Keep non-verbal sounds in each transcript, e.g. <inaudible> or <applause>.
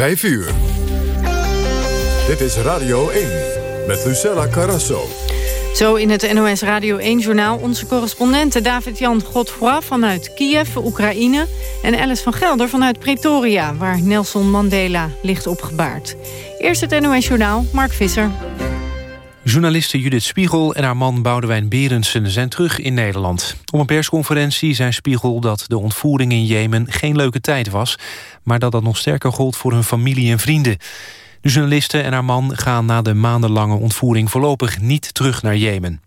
5 uur. Dit is Radio 1 met Lucella Carrasso. Zo in het NOS Radio 1-journaal onze correspondenten David-Jan Godfroy vanuit Kiev, Oekraïne... en Alice van Gelder vanuit Pretoria, waar Nelson Mandela ligt opgebaard. Eerst het NOS-journaal, Mark Visser. Journaliste Judith Spiegel en haar man Boudewijn Berendsen zijn terug in Nederland. Op een persconferentie zei Spiegel dat de ontvoering in Jemen geen leuke tijd was... maar dat dat nog sterker gold voor hun familie en vrienden. De journaliste en haar man gaan na de maandenlange ontvoering... voorlopig niet terug naar Jemen.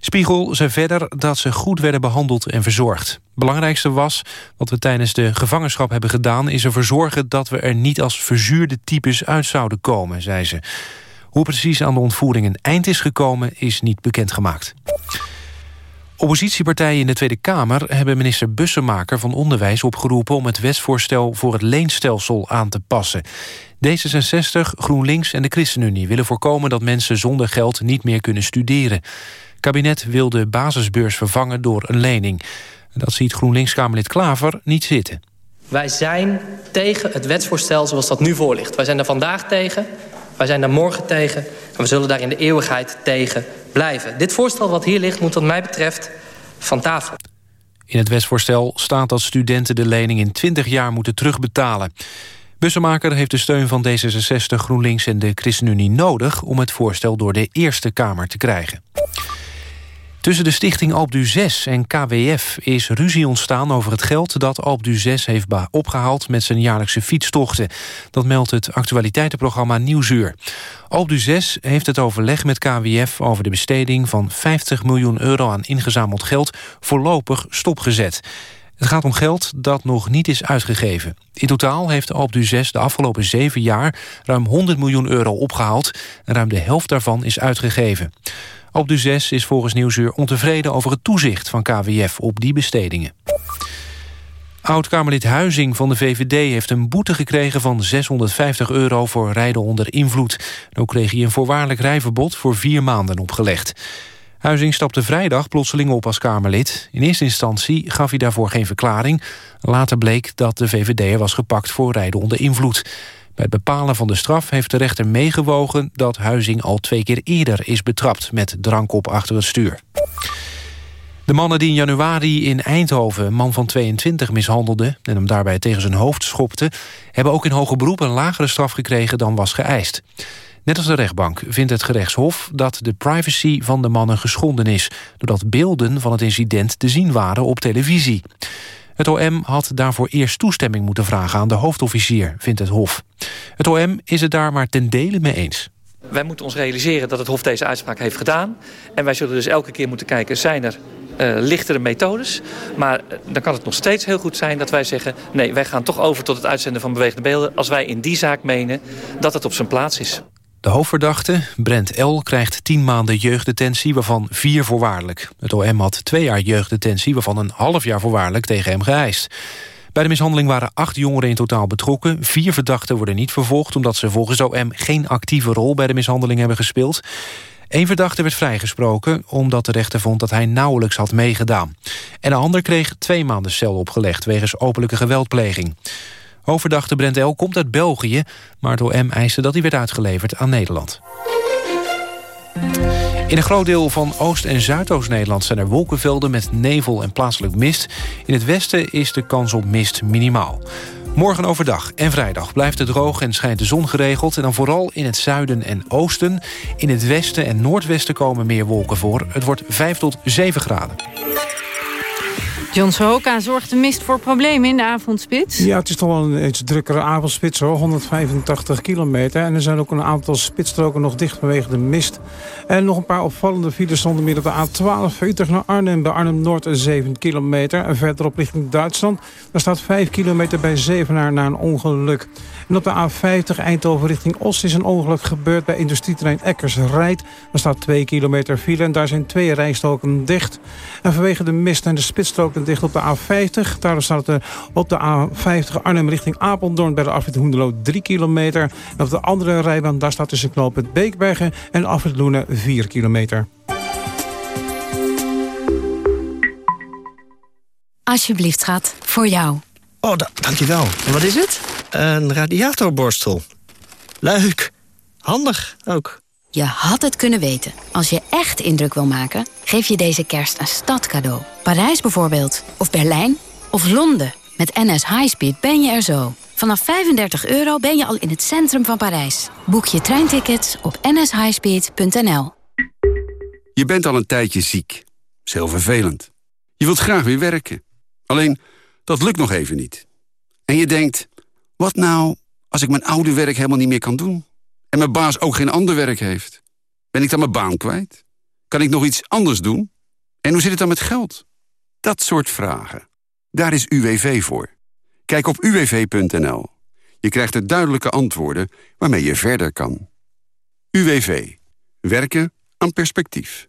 Spiegel zei verder dat ze goed werden behandeld en verzorgd. Belangrijkste was, wat we tijdens de gevangenschap hebben gedaan... is ervoor zorgen dat we er niet als verzuurde types uit zouden komen, zei ze. Hoe precies aan de ontvoering een eind is gekomen is niet bekendgemaakt. Oppositiepartijen in de Tweede Kamer hebben minister Bussemaker van Onderwijs opgeroepen om het wetsvoorstel voor het leenstelsel aan te passen. D66, GroenLinks en de ChristenUnie willen voorkomen dat mensen zonder geld niet meer kunnen studeren. Het kabinet wil de basisbeurs vervangen door een lening. Dat ziet GroenLinks-Kamerlid Klaver niet zitten. Wij zijn tegen het wetsvoorstel zoals dat nu voor ligt. Wij zijn er vandaag tegen wij zijn daar morgen tegen en we zullen daar in de eeuwigheid tegen blijven. Dit voorstel wat hier ligt moet wat mij betreft van tafel. In het wetsvoorstel staat dat studenten de lening in 20 jaar moeten terugbetalen. Bussemaker heeft de steun van D66, GroenLinks en de ChristenUnie nodig... om het voorstel door de Eerste Kamer te krijgen. Tussen de stichting Alp 6 en KWF is ruzie ontstaan over het geld... dat Alp 6 heeft opgehaald met zijn jaarlijkse fietstochten. Dat meldt het actualiteitenprogramma Nieuwsuur. Alp 6 heeft het overleg met KWF over de besteding van 50 miljoen euro aan ingezameld geld... voorlopig stopgezet. Het gaat om geld dat nog niet is uitgegeven. In totaal heeft Alp 6 de afgelopen zeven jaar ruim 100 miljoen euro opgehaald... en ruim de helft daarvan is uitgegeven. Op de 6 is volgens Nieuwsuur ontevreden over het toezicht van KWF op die bestedingen. Oud-Kamerlid Huizing van de VVD heeft een boete gekregen van 650 euro voor rijden onder invloed. ook kreeg hij een voorwaardelijk rijverbod voor vier maanden opgelegd. Huizing stapte vrijdag plotseling op als Kamerlid. In eerste instantie gaf hij daarvoor geen verklaring. Later bleek dat de VVD'er was gepakt voor rijden onder invloed. Bij het bepalen van de straf heeft de rechter meegewogen... dat Huizing al twee keer eerder is betrapt met drank op achter het stuur. De mannen die in januari in Eindhoven een man van 22 mishandelden... en hem daarbij tegen zijn hoofd schopten... hebben ook in hoger beroep een lagere straf gekregen dan was geëist. Net als de rechtbank vindt het gerechtshof dat de privacy van de mannen geschonden is... doordat beelden van het incident te zien waren op televisie. Het OM had daarvoor eerst toestemming moeten vragen aan de hoofdofficier, vindt het Hof. Het OM is het daar maar ten dele mee eens. Wij moeten ons realiseren dat het Hof deze uitspraak heeft gedaan. En wij zullen dus elke keer moeten kijken, zijn er uh, lichtere methodes. Maar uh, dan kan het nog steeds heel goed zijn dat wij zeggen... nee, wij gaan toch over tot het uitzenden van bewegende beelden... als wij in die zaak menen dat het op zijn plaats is. De hoofdverdachte, Brent L., krijgt 10 maanden jeugddetentie, waarvan vier voorwaardelijk. Het OM had twee jaar jeugddetentie, waarvan een half jaar voorwaardelijk tegen hem geëist. Bij de mishandeling waren acht jongeren in totaal betrokken. Vier verdachten worden niet vervolgd... omdat ze volgens OM geen actieve rol bij de mishandeling hebben gespeeld. Eén verdachte werd vrijgesproken omdat de rechter vond dat hij nauwelijks had meegedaan. En een ander kreeg twee maanden cel opgelegd wegens openlijke geweldpleging. Hoofdverdachte Brent L. komt uit België... maar het OM eiste dat hij werd uitgeleverd aan Nederland. In een groot deel van Oost- en Zuidoost-Nederland zijn er wolkenvelden met nevel en plaatselijk mist. In het westen is de kans op mist minimaal. Morgen overdag en vrijdag blijft het droog en schijnt de zon geregeld... en dan vooral in het zuiden en oosten. In het westen en noordwesten komen meer wolken voor. Het wordt 5 tot 7 graden. John Sohoka zorgt de mist voor problemen in de avondspits. Ja, het is toch wel een iets drukkere avondspits hoor. 185 kilometer. En er zijn ook een aantal spitsstroken nog dicht vanwege de mist. En nog een paar opvallende files stonden meer op de A12 Utrecht naar Arnhem. Bij Arnhem-Noord 7 kilometer. En verderop richting Duitsland. Daar staat 5 kilometer bij Zevenaar na een ongeluk. En op de A50 Eindhoven richting Oost is een ongeluk gebeurd bij industrieterrein Eckers-Rijt. Er staat 2 kilometer file en daar zijn twee rijstoken dicht. En vanwege de mist en de spitsstroken dicht op de A50. Daarom staat het op de A50 Arnhem richting Apeldoorn bij de afrit Hoendelo 3 kilometer. En op de andere rijbaan daar staat tussen knooppunt Beekbergen en afrit Loenen 4 kilometer. Alsjeblieft, schat. Voor jou. Oh, dankjewel. En wat is het? Een radiatorborstel. Leuk. Handig ook. Je had het kunnen weten. Als je echt indruk wil maken, geef je deze kerst een stad cadeau. Parijs bijvoorbeeld. Of Berlijn. Of Londen. Met NS Highspeed ben je er zo. Vanaf 35 euro ben je al in het centrum van Parijs. Boek je treintickets op nshighspeed.nl. Je bent al een tijdje ziek. Dat vervelend. Je wilt graag weer werken. Alleen, dat lukt nog even niet. En je denkt, wat nou als ik mijn oude werk helemaal niet meer kan doen? En mijn baas ook geen ander werk heeft? Ben ik dan mijn baan kwijt? Kan ik nog iets anders doen? En hoe zit het dan met geld? Dat soort vragen. Daar is UWV voor. Kijk op uwv.nl. Je krijgt er duidelijke antwoorden waarmee je verder kan. UWV. Werken aan perspectief.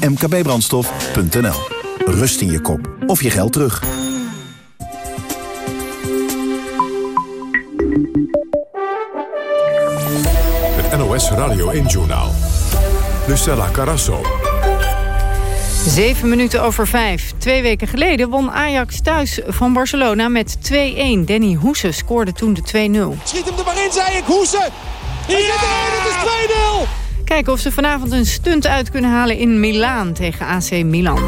mkbbrandstof.nl. Rust in je kop of je geld terug. Het NOS Radio 1-journaal. Lucella Carasso. Zeven minuten over vijf. Twee weken geleden won Ajax thuis van Barcelona met 2-1. Danny Hoese scoorde toen de 2-0. Schiet hem er maar in, zei ik. Hoese! Hij ja! zit erin, het is 2-0! Kijken of ze vanavond een stunt uit kunnen halen in Milaan tegen AC Milan.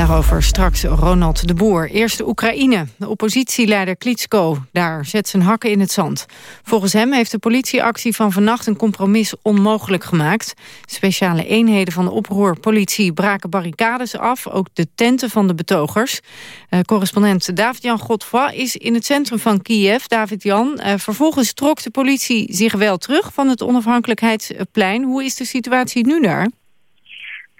Daarover straks Ronald de Boer. Eerst de Oekraïne. De oppositieleider Klitschko daar zet zijn hakken in het zand. Volgens hem heeft de politieactie van vannacht een compromis onmogelijk gemaakt. Speciale eenheden van de oproerpolitie braken barricades af. Ook de tenten van de betogers. Uh, correspondent David-Jan Godfroy is in het centrum van Kiev. David-Jan, uh, vervolgens trok de politie zich wel terug van het onafhankelijkheidsplein. Hoe is de situatie nu daar?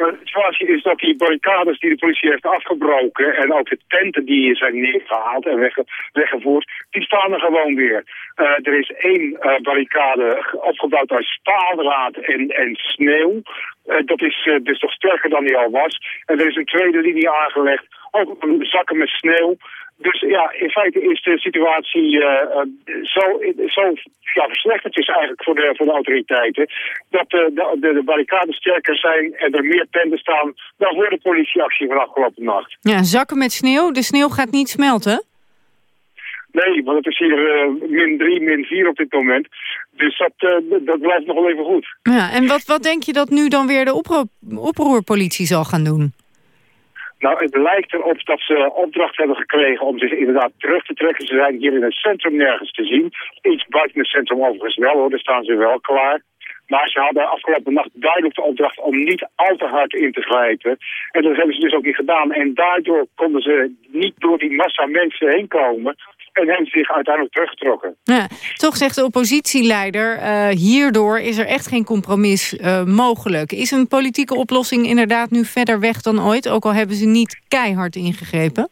De situatie is dat die barricades die de politie heeft afgebroken... en ook de tenten die zijn neergehaald en wegge weggevoerd... die staan er gewoon weer. Uh, er is één uh, barricade opgebouwd uit staaldraad en, en sneeuw. Uh, dat is dus toch sterker dan die al was. En er is een tweede linie aangelegd, ook zakken met sneeuw... Dus ja, in feite is de situatie uh, zo, zo ja, verslechterd is eigenlijk voor de, voor de autoriteiten. Dat uh, de, de, de, barricades sterker zijn en er meer tenten staan dan voor de politieactie van afgelopen nacht. Ja, zakken met sneeuw. De sneeuw gaat niet smelten? Nee, want het is hier min 3, min 4 op dit moment. Dus dat, dat blijft nog wel even goed. Ja, en wat, wat denk je dat nu dan weer de oproer, oproerpolitie zal gaan doen? Nou, het lijkt erop dat ze opdracht hebben gekregen om zich inderdaad terug te trekken. Ze zijn hier in het centrum nergens te zien. Iets buiten het centrum overigens wel hoor, daar staan ze wel klaar. Maar ze hadden afgelopen nacht duidelijk de opdracht om niet al te hard in te grijpen. En dat hebben ze dus ook niet gedaan. En daardoor konden ze niet door die massa mensen heen komen en hebben zich uiteindelijk teruggetrokken. Ja, toch zegt de oppositieleider, uh, hierdoor is er echt geen compromis uh, mogelijk. Is een politieke oplossing inderdaad nu verder weg dan ooit, ook al hebben ze niet keihard ingegrepen?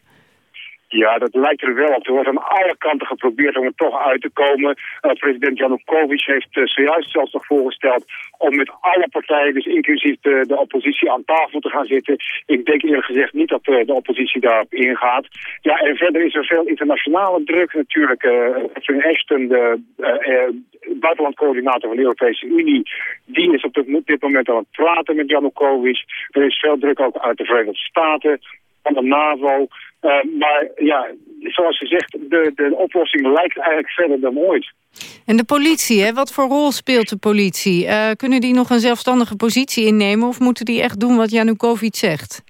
Ja, dat lijkt er wel op. Er wordt aan alle kanten geprobeerd om er toch uit te komen. Uh, president Janukovic heeft uh, zojuist zelfs nog voorgesteld om met alle partijen, dus inclusief de, de, oppositie, aan tafel te gaan zitten. Ik denk eerlijk gezegd niet dat uh, de oppositie daarop ingaat. Ja, en verder is er veel internationale druk natuurlijk. Uh, Ashton, de buitenlandcoördinator van de Europese Unie, die is op dit moment aan het praten met Janukovic. Er is veel druk ook uit de Verenigde Staten, van de NAVO. Uh, maar ja, zoals gezegd, de, de oplossing lijkt eigenlijk verder dan ooit. En de politie, hè? wat voor rol speelt de politie? Uh, kunnen die nog een zelfstandige positie innemen... of moeten die echt doen wat Janukovic zegt?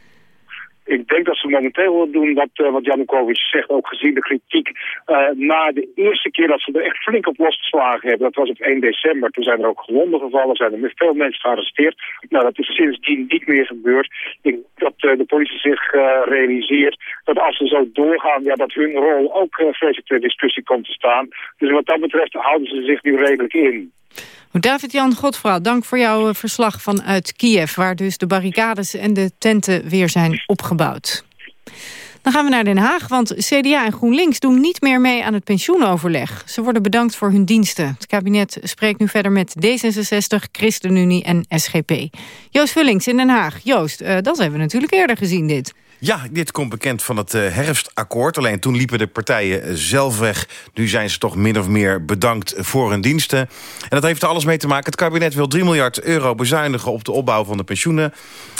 Ik denk dat ze momenteel wel doen wat, uh, wat Janukovic zegt, ook gezien de kritiek. Uh, na de eerste keer dat ze er echt flink op losgeslagen hebben, dat was op 1 december. Toen zijn er ook gewonden gevallen, zijn er veel mensen gearresteerd. Nou, dat is sindsdien niet meer gebeurd. Ik denk dat uh, de politie zich realiseert dat als ze zo doorgaan, ja, dat hun rol ook vreselijk ter discussie komt te staan. Dus wat dat betreft houden ze zich nu redelijk in. David-Jan Godfrouw, dank voor jouw eh, verslag vanuit Kiev... waar dus de barricades en de tenten weer zijn opgebouwd. Dan gaan we naar Den Haag, want CDA en GroenLinks doen niet meer mee aan het pensioenoverleg. Ze worden bedankt voor hun diensten. Het kabinet spreekt nu verder met D66, ChristenUnie en SGP. Joost Vullings in Den Haag. Joost, uh, dat hebben we natuurlijk eerder gezien dit. Ja, dit komt bekend van het uh, herfstakkoord. Alleen toen liepen de partijen eh, zelf weg. Nu zijn ze toch min of meer bedankt voor hun diensten. En dat heeft er alles mee te maken. Het kabinet wil 3 miljard euro bezuinigen op de opbouw van de pensioenen.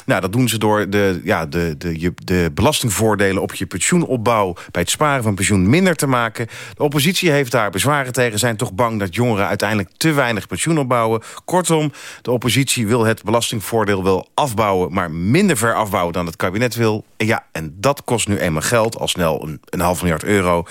Nou, dat doen ze door de, ja, de, de, de belastingvoordelen op je pensioenopbouw... bij het sparen van pensioen minder te maken. De oppositie heeft daar bezwaren tegen. Zijn toch bang dat jongeren uiteindelijk te weinig pensioen opbouwen. Kortom, de oppositie wil het belastingvoordeel wel afbouwen... maar minder ver afbouwen dan het kabinet wil. Ja, en dat kost nu eenmaal geld, al snel een, een half miljard euro.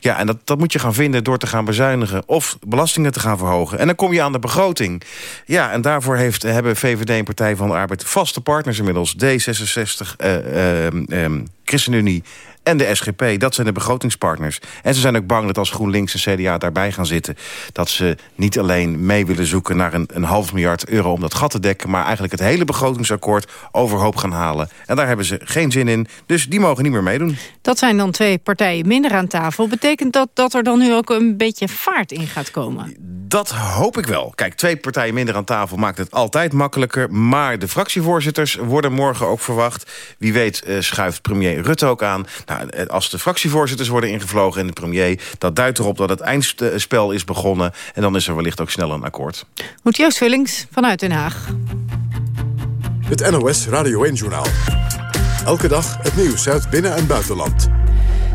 Ja, en dat, dat moet je gaan vinden door te gaan bezuinigen... of belastingen te gaan verhogen. En dan kom je aan de begroting. Ja, en daarvoor heeft, hebben VVD en Partij van de Arbeid vaste partners inmiddels. D66, uh, uh, ChristenUnie en de SGP. Dat zijn de begrotingspartners. En ze zijn ook bang dat als GroenLinks en CDA daarbij gaan zitten... dat ze niet alleen mee willen zoeken naar een, een half miljard euro om dat gat te dekken... maar eigenlijk het hele begrotingsakkoord overhoop gaan halen. En daar hebben ze geen zin in, dus die mogen niet meer meedoen. Dat zijn dan twee partijen minder aan tafel. Betekent dat dat er dan nu ook een beetje vaart in gaat komen? Dat hoop ik wel. Kijk, twee partijen minder aan tafel maakt het altijd makkelijker. Maar de fractievoorzitters worden morgen ook verwacht. Wie weet uh, schuift premier Rutte ook aan. Nou, eh, als de fractievoorzitters worden ingevlogen en de premier... dat duidt erop dat het eindspel is begonnen. En dan is er wellicht ook snel een akkoord. Goed, Joost Vullings vanuit Den Haag. Het NOS Radio 1-journaal. Elke dag het nieuws uit binnen- en buitenland.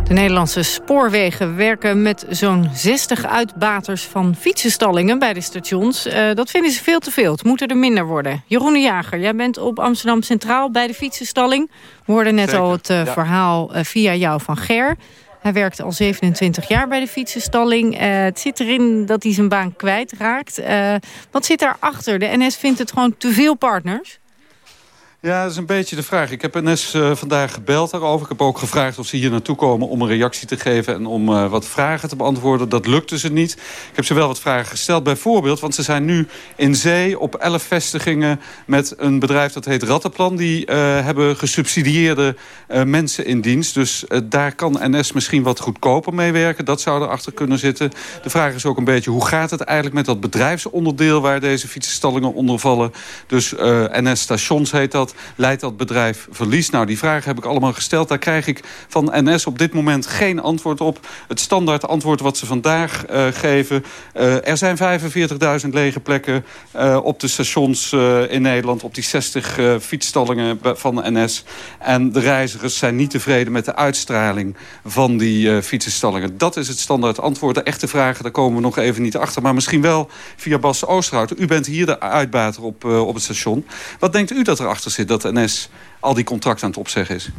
De Nederlandse spoorwegen werken met zo'n 60 uitbaters van fietsenstallingen bij de stations. Uh, dat vinden ze veel te veel. Het moet er minder worden. Jeroen de Jager, jij bent op Amsterdam Centraal bij de fietsenstalling. We hoorden net al het uh, verhaal uh, via jou van Ger. Hij werkt al 27 jaar bij de fietsenstalling. het zit erin dat hij zijn baan kwijtraakt. wat zit daarachter? De NS vindt het gewoon te veel partners? Ja, dat is een beetje de vraag. Ik heb NS uh, vandaag gebeld daarover. Ik heb ook gevraagd of ze hier naartoe komen om een reactie te geven... en om uh, wat vragen te beantwoorden. Dat lukte ze niet. Ik heb ze wel wat vragen gesteld. Bijvoorbeeld, want ze zijn nu in zee op elf vestigingen... met een bedrijf dat heet Rattenplan. Die uh, hebben gesubsidieerde mensen in dienst. Dus daar kan NS misschien wat goedkoper mee werken. Dat zou erachter kunnen zitten. De vraag is ook een beetje, hoe gaat het eigenlijk met dat bedrijfsonderdeel... waar deze fietsenstallingen onder vallen? Dus NS Stations heet dat leidt dat bedrijf verlies? Nou, die vragen heb ik allemaal gesteld. Daar krijg ik van NS op dit moment geen antwoord op. Het standaard antwoord wat ze vandaag uh, geven. Uh, er zijn 45.000 lege plekken uh, op de stations in Nederland... op die 60 fietsstallingen van NS. En de reizigers zijn niet tevreden met de uitstraling van die fietsenstallingen. Dat is het standaard antwoord. De echte vragen, daar komen we nog even niet achter. Maar misschien wel via Bas Oosterhout. U bent hier de uitbater op, op het station. Wat denkt u dat erachter zit? Dat NS al die contracten aan het opzeggen is?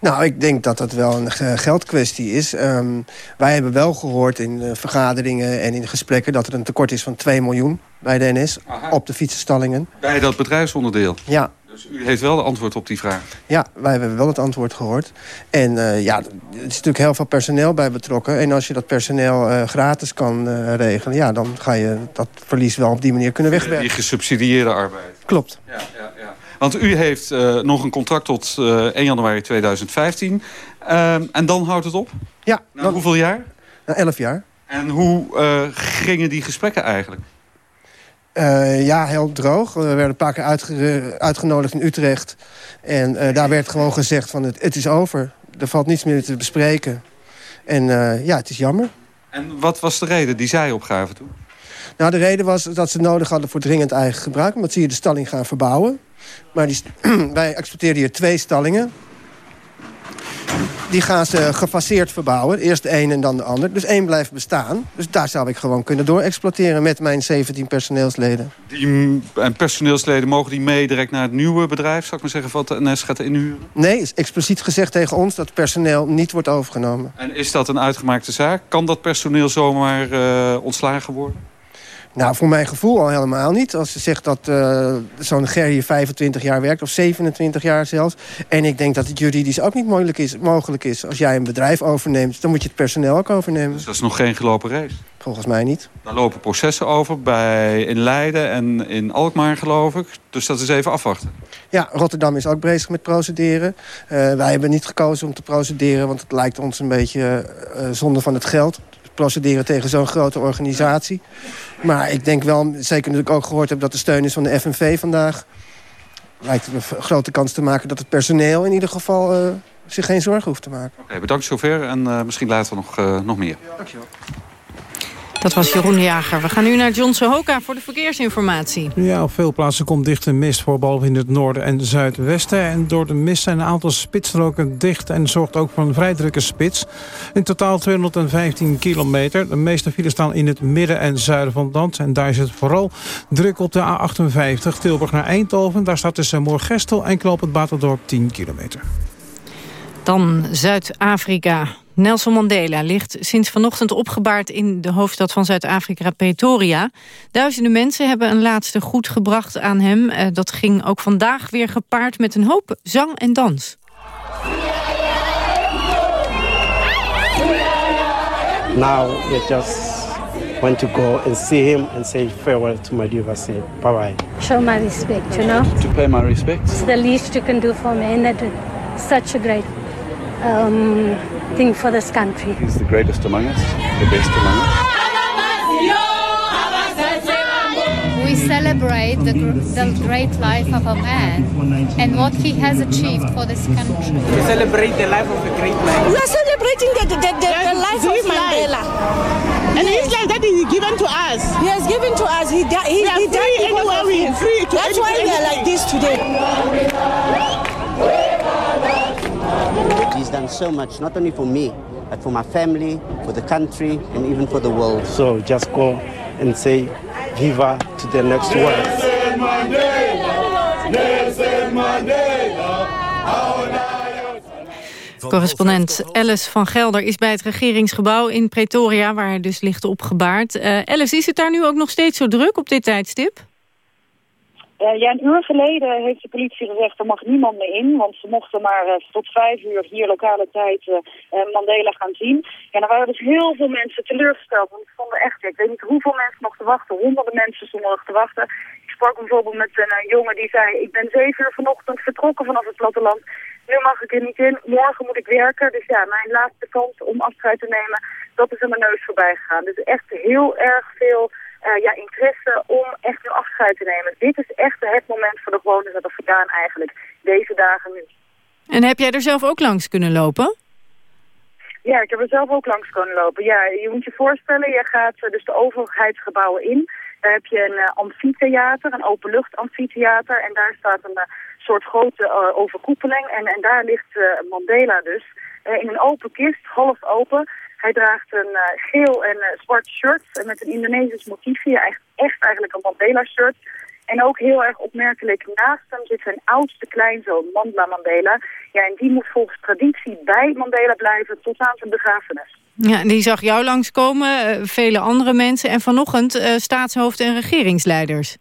Nou, ik denk dat dat wel een geldkwestie is. Um, wij hebben wel gehoord in uh, vergaderingen en in gesprekken... dat er een tekort is van 2 miljoen bij de NS Aha. op de fietsenstallingen. Bij dat bedrijfsonderdeel? Ja. Dus u heeft wel de antwoord op die vraag? Ja, wij hebben wel het antwoord gehoord. En uh, ja, er is natuurlijk heel veel personeel bij betrokken. En als je dat personeel uh, gratis kan regelen... ja, dan ga je dat verlies wel op die manier kunnen wegwerken. Die gesubsidieerde arbeid? Klopt. Ja, ja, ja. Want u heeft uh, nog een contract tot uh, 1 januari 2015. Ehm, en dan houdt het op? Ja. Na hoeveel jaar? Na elf jaar. En hoe uh, gingen die gesprekken eigenlijk? Uh, ja, heel droog. We werden een paar keer uitge uitgenodigd in Utrecht. En uh, daar werd gewoon gezegd van het, het is over. Er valt niets meer te bespreken. En ja, het is jammer. En wat was de reden die zij opgaven toen? Nou, de reden was dat ze nodig hadden voor dringend eigen gebruik. Omdat ze hier de stalling gaan verbouwen. Maar die, <clears throat> wij exporteren hier twee stallingen. Die gaan ze gefaseerd verbouwen. Eerst de een en dan de ander. Dus één blijft bestaan. Dus daar zou ik gewoon kunnen doorexploiteren met mijn 17 personeelsleden. Die, en personeelsleden mogen die mee direct naar het nieuwe bedrijf, zou ik maar zeggen, wat de NS gaat inhuren? Nee, is expliciet gezegd tegen ons dat personeel niet wordt overgenomen. En is dat een uitgemaakte zaak? Kan dat personeel zomaar uh, ontslagen worden? Nou, voor mijn gevoel al helemaal niet. Als ze zegt dat uh, zo'n Ger hier 25 jaar werkt, of 27 jaar zelfs. En ik denk dat het juridisch ook niet mogelijk is, mogelijk is. Als jij een bedrijf overneemt, dan moet je het personeel ook overnemen. Dus dat is nog geen gelopen race? Volgens mij niet. Daar lopen processen over, bij, in Leiden en in Alkmaar geloof ik. Dus dat is even afwachten. Ja, Rotterdam is ook bezig met procederen. Uh, wij hebben niet gekozen om te procederen, want het lijkt ons een beetje uh, zonde van het geld procederen tegen zo'n grote organisatie. Maar ik denk wel, zeker nu ik ook gehoord heb... dat de steun is van de FNV vandaag... lijkt een grote kans te maken dat het personeel in ieder geval... Uh, zich geen zorgen hoeft te maken. Oké, okay, bedankt zover en uh, misschien later nog, uh, nog meer. Dankjewel. Dat was Jeroen Jager. We gaan nu naar John Sohoka voor de verkeersinformatie. Ja, op veel plaatsen komt dichte mist voor, behalve in het noorden en zuidwesten. En door de mist zijn een aantal spitsstroken dicht en zorgt ook voor een vrij drukke spits. In totaal 215 kilometer. De meeste files staan in het midden en zuiden van het land. En daar is het vooral druk op de A58 Tilburg naar Eindhoven. Daar staat tussen Moorgestel en Knoop het Baterdorp 10 kilometer. Dan Zuid-Afrika. Nelson Mandela ligt sinds vanochtend opgebaard in de hoofdstad van Zuid-Afrika, Pretoria. Duizenden mensen hebben een laatste goed gebracht aan hem. Uh, dat ging ook vandaag weer gepaard met een hoop zang en dans. Now we just want to go and see him and say farewell to Madiba. Say bye bye. Show my respect, you know. To pay my respects. It's the least you can do for me, and that such a great um, thing for this country. He's the greatest among us, the best among us. We celebrate the, the great life of a man and what he has achieved for this country. We celebrate the life of a great man. We are celebrating the, the, the, the life of Mandela. And his life that is given to us. He has given to us. He, di- he, we are he free died because anywhere of we him. free to That's why we are like this today. He's done so much, not only for me, but for my family, for the country, and even for the world. So just go and say Viva to the next world. Correspondent Alice van Gelder is bij het regeringsgebouw in Pretoria... waar hij dus ligt opgebaard. Uh, Alice, is het daar nu ook nog steeds zo druk op dit tijdstip? Uh, ja, een uur geleden heeft de politie gezegd er mag niemand meer in. Want ze mochten maar uh, tot vijf uur hier lokale tijd uh, Mandela gaan zien. En er waren dus heel veel mensen teleurgesteld. Want ik vond echt, ik weet niet hoeveel mensen te wachten. Honderden mensen stonden nog te wachten. Ik sprak bijvoorbeeld met een jongen die zei... ik ben zeven uur vanochtend vertrokken vanaf het platteland. Nu mag ik er niet in. Morgen moet ik werken. Dus ja, mijn laatste kans om afscheid te nemen, dat is aan mijn neus voorbij gegaan. Dus echt heel erg veel... Uh, ja, interesse om echt een afscheid te nemen. Dit is echt het moment voor de gewone Zuid-Afrikaan eigenlijk. Deze dagen nu. En heb jij er zelf ook langs kunnen lopen? Ja, ik heb er zelf ook langs kunnen lopen. Ja, je moet je voorstellen, je gaat uh, dus de overheidsgebouwen in. Daar heb je een uh, amfitheater, een openlucht amfitheater. En daar staat een soort grote overkoepeling. En, en daar ligt Mandela dus in een open kist, half open... Hij draagt een uh, geel en uh, zwart shirt met een Indonesisch motiefje. Echt, echt eigenlijk een Mandela-shirt. En ook heel erg opmerkelijk, naast hem zit zijn oudste kleinzoon, Mandla Mandela. Ja, en die moet volgens traditie bij Mandela blijven tot aan zijn begrafenis. Ja, die zag jou langskomen, uh, vele andere mensen. En vanochtend staatshoofd en regeringsleiders.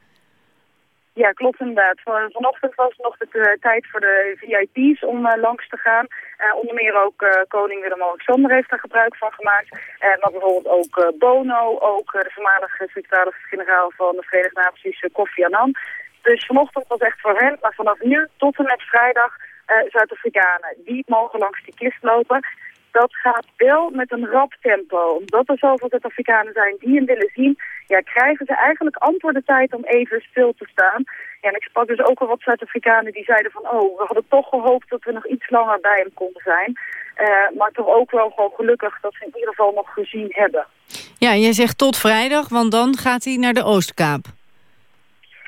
Ja, klopt inderdaad. Van, vanochtend was nog de uh, tijd voor de VIP's om uh, langs te gaan. Uh, onder meer ook koning Willem-Alexander heeft daar gebruik van gemaakt. maar bijvoorbeeld ook Bono, ook de voormalige secretaris-generaal van de Verenigde Naties, Kofi Annan. Dus vanochtend was echt voor hen, maar vanaf nu tot en met vrijdag Zuid-Afrikanen. Die mogen langs die kist lopen. Dat gaat wel met een rap tempo. Omdat er zoveel Zuid-Afrikanen zijn die hem willen zien... Ja, krijgen ze eigenlijk amper de tijd om even stil te staan. Ja, en ik sprak dus ook al wat Zuid-Afrikanen die zeiden van... oh, we hadden toch gehoopt dat we nog iets langer bij hem konden zijn. Uh, maar toch ook wel gewoon gelukkig dat ze in ieder geval nog gezien hebben. Ja, jij zegt tot vrijdag, want dan gaat hij naar de Oostkaap.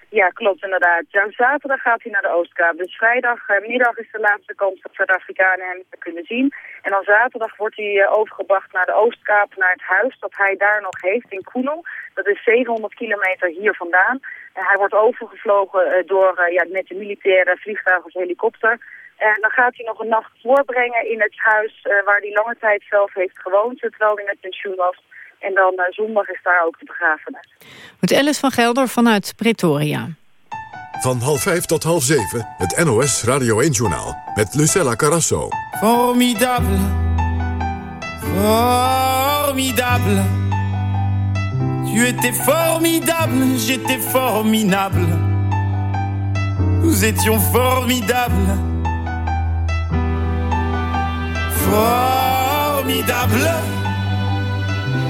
Ja, klopt inderdaad. Zaterdag gaat hij naar de Oostkaap. Dus vrijdagmiddag eh, is de laatste kans dat Zuid-Afrikanen hem kunnen zien. En dan zaterdag wordt hij uh, overgebracht naar de Oostkaap, naar het huis dat hij daar nog heeft in Koenel. Dat is 700 kilometer hier vandaan. En hij wordt overgevlogen uh, door ja, met de militaire vliegtuig of helikopter. En dan gaat hij nog een nacht doorbrengen in het huis waar hij lange tijd zelf heeft gewoond, terwijl hij met pensioen was. En dan uh, zondag is daar ook de begrafenis. Met Alice van Gelder vanuit Pretoria. Van half vijf tot half zeven, het NOS Radio 1-journaal met Lucella Carrasso. Formidable, formidable. Tu étais formidable, j'étais formidable. Nous étions formidables. Formidable.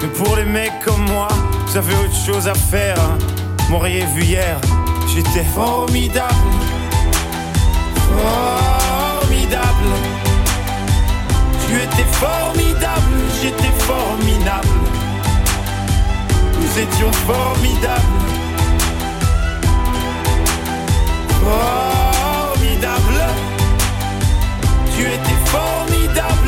Mais pour les mecs comme moi, vous avez autre chose à faire. Hein. M'auriez vu hier, j'étais formidable. Formidable. Tu étais formidable, j'étais formidable. Nous étions formidables. Formidable. Tu étais formidable,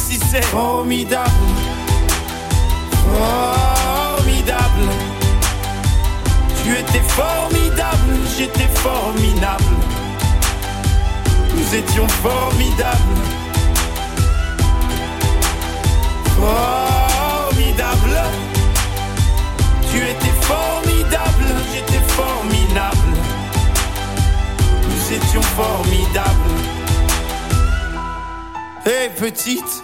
c'est formidable. Formidable. Tu étais formidable, j'étais formidable. Nous étions formidables. Formidable. Tu étais formidable, j'étais formidable. Nous étions formidables. Hé hey, petite,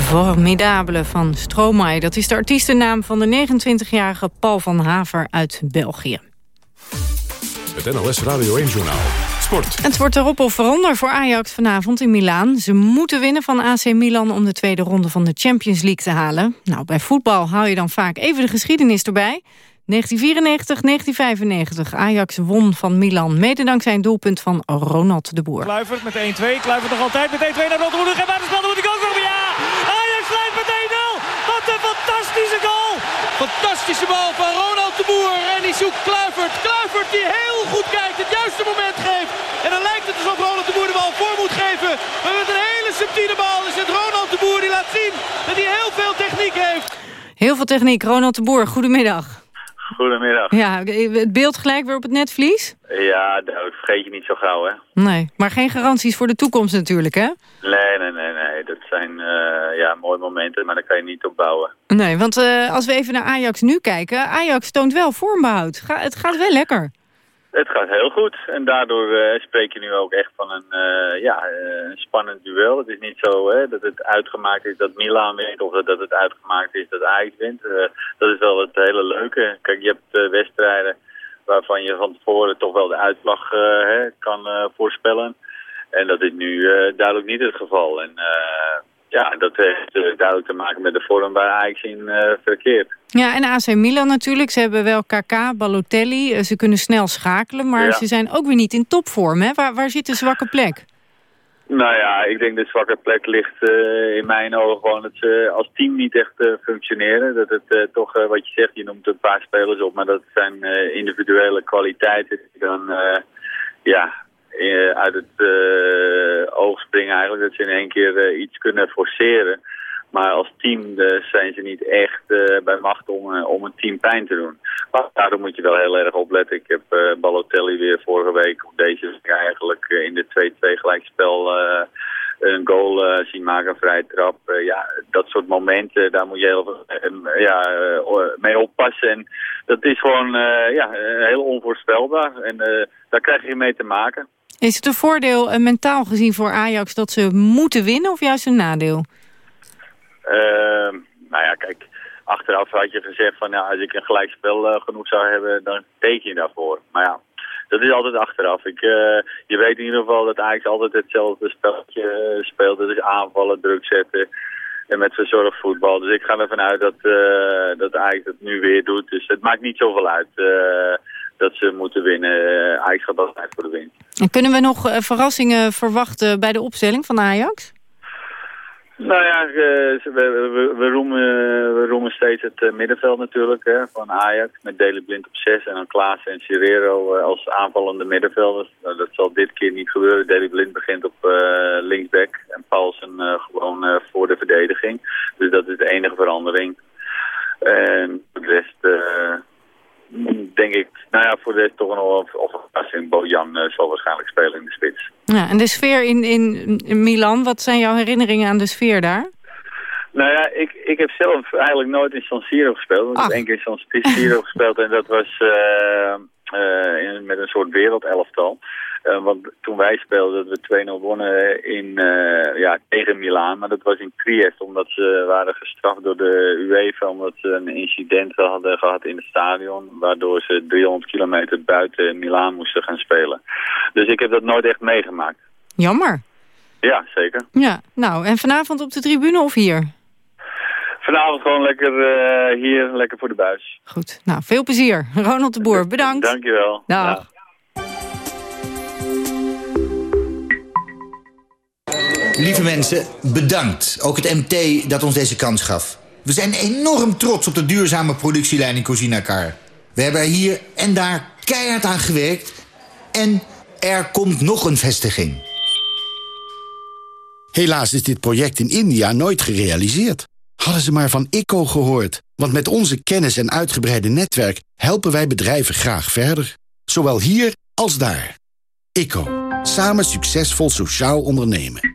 Formidabele van Stromae. Dat is de artiestennaam van de 29-jarige Paul van Haver uit België. Het NOS Radio 1-journaal. Sport. Het wordt erop of eronder voor Ajax vanavond in Milaan. Ze moeten winnen van AC Milan om de tweede ronde van de Champions League te halen. Nou, bij voetbal haal je dan vaak even de geschiedenis erbij. 1994, 1995. Ajax won van Milan. Mede dankzij een doelpunt van Ronald de Boer. Kluivert met 1-2. Kluivert nog altijd met 1-2 naar Rotterdam. En buitenspel moet ik ook nog. Ja! Ajax leidt met 1-0. Wat een fantastische goal. Fantastische bal van Ronald de Boer. En die zoekt Kluivert. Kluivert die heel goed kijkt, het juiste moment geeft. En dan lijkt het alsof Ronald de Boer de bal voor moet geven. Maar met een hele subtiele bal is het Ronald de Boer die laat zien dat hij heel veel techniek heeft. Heel veel techniek. Ronald de Boer, goedemiddag. Goedemiddag. Ja, het beeld gelijk weer op het netvlies? Ja, dat vergeet je niet zo gauw, hè? Nee, maar geen garanties voor de toekomst natuurlijk, hè? Nee, nee. Mooie momenten, maar daar kan je niet op bouwen. Nee, want uh, als we even naar Ajax nu kijken... Ajax toont wel vormbehoud. Ga, het gaat wel lekker. Het gaat heel goed en daardoor uh, spreek je nu ook echt van een, uh, ja, een spannend duel. Het is niet zo hè, dat het uitgemaakt is dat Milan wint of dat het uitgemaakt is dat Ajax wint. Dat is wel het hele leuke. Kijk, je hebt wedstrijden waarvan je van tevoren toch wel de uitslag hè, kan voorspellen. En dat is nu duidelijk niet het geval. En ja, dat heeft duidelijk te maken met de vorm waar Ajax in verkeert. Ja, en AC Milan natuurlijk. Ze hebben wel KK, Balotelli. Ze kunnen snel schakelen, maar Ja. ze zijn ook weer niet in topvorm. Hè? Waar, waar zit de zwakke plek? Nou ja, ik denk de zwakke plek ligt eh, in mijn ogen gewoon dat ze als team niet echt eh, functioneren. Dat het eh, toch, eh, wat je zegt, je noemt een paar spelers op, maar dat zijn eh, individuele kwaliteiten die dan eh, ja, eh, uit het eh, oog springen eigenlijk. Dat ze in één keer eh, iets kunnen forceren. Maar als team zijn ze niet echt bij macht om, om een team pijn te doen. Maar daarom moet je wel heel erg opletten. Ik heb Balotelli weer vorige week, of deze week eigenlijk, in de 2-2 gelijkspel een goal zien maken, een vrije trap. Ja, dat soort momenten, daar moet je heel, eh, ja, mee oppassen. En dat is gewoon ja, heel onvoorspelbaar. En daar krijg je mee te maken. Is het een voordeel eh, mentaal gezien voor Ajax dat ze moeten winnen of juist een nadeel? Ehm, nou ja, kijk, achteraf had je gezegd van ja, als ik een gelijkspel eh, genoeg zou hebben, dan teken je daarvoor. Maar ja, dat is altijd achteraf. Ik, eh, je weet in ieder geval dat Ajax altijd hetzelfde spelletje speelt. Dat is aanvallen, druk zetten en met verzorgd voetbal. Dus ik ga ervan uit dat, dat Ajax het nu weer doet. Dus het maakt niet zoveel uit dat ze moeten winnen. Eh, Ajax gaat altijd voor de winst. En kunnen we nog eh, verrassingen verwachten bij de opstelling van Ajax? Nou ja, eh, we, we, we, roemen, we roemen steeds het middenveld natuurlijk hè, van Ajax. Met Dele Blind op 6 en dan Klaas en eh, als aanvallende middenvelders. Nou, dat zal dit keer niet gebeuren. Dele Blind begint op linksback en Paulsen gewoon voor de verdediging. Dus dat is de enige verandering. En de rest denk ik, nou ja, voor de rest toch nog wel of verrassing. Bojan eh, zal waarschijnlijk spelen in de spits. Ja, en de sfeer in, in, in Milan, wat zijn jouw herinneringen aan de sfeer daar? Nou ja, ik, ik heb zelf eigenlijk nooit in San Siro gespeeld. Ik heb één keer in San Siro gespeeld en dat was eh, eh, in, met een soort wereldelftal. Eh, want toen wij speelden, dat we 2-0 wonnen in, eh, ja, tegen Milaan. Maar dat was in Trieste, omdat ze waren gestraft door de UEFA... omdat ze een incident hadden gehad in het stadion... waardoor ze 300 kilometer buiten Milaan moesten gaan spelen. Dus ik heb dat nooit echt meegemaakt. Jammer. Ja, zeker. Ja, nou, en vanavond op de tribune of hier? Vanavond gewoon lekker eh, hier, lekker voor de buis. Goed, nou, veel plezier. <laughs> Ronald de Boer, bedankt. Dankjewel. Dag. Lieve mensen, bedankt. Ook het MT dat ons deze kans gaf. We zijn enorm trots op de duurzame productielijn in Cozinacar. We hebben er hier en daar keihard aan gewerkt. En er komt nog een vestiging. Helaas is dit project in India nooit gerealiseerd. Hadden ze maar van ICO gehoord. Want met onze kennis en uitgebreide netwerk... helpen wij bedrijven graag verder. Zowel hier als daar. ICO. Samen succesvol sociaal ondernemen.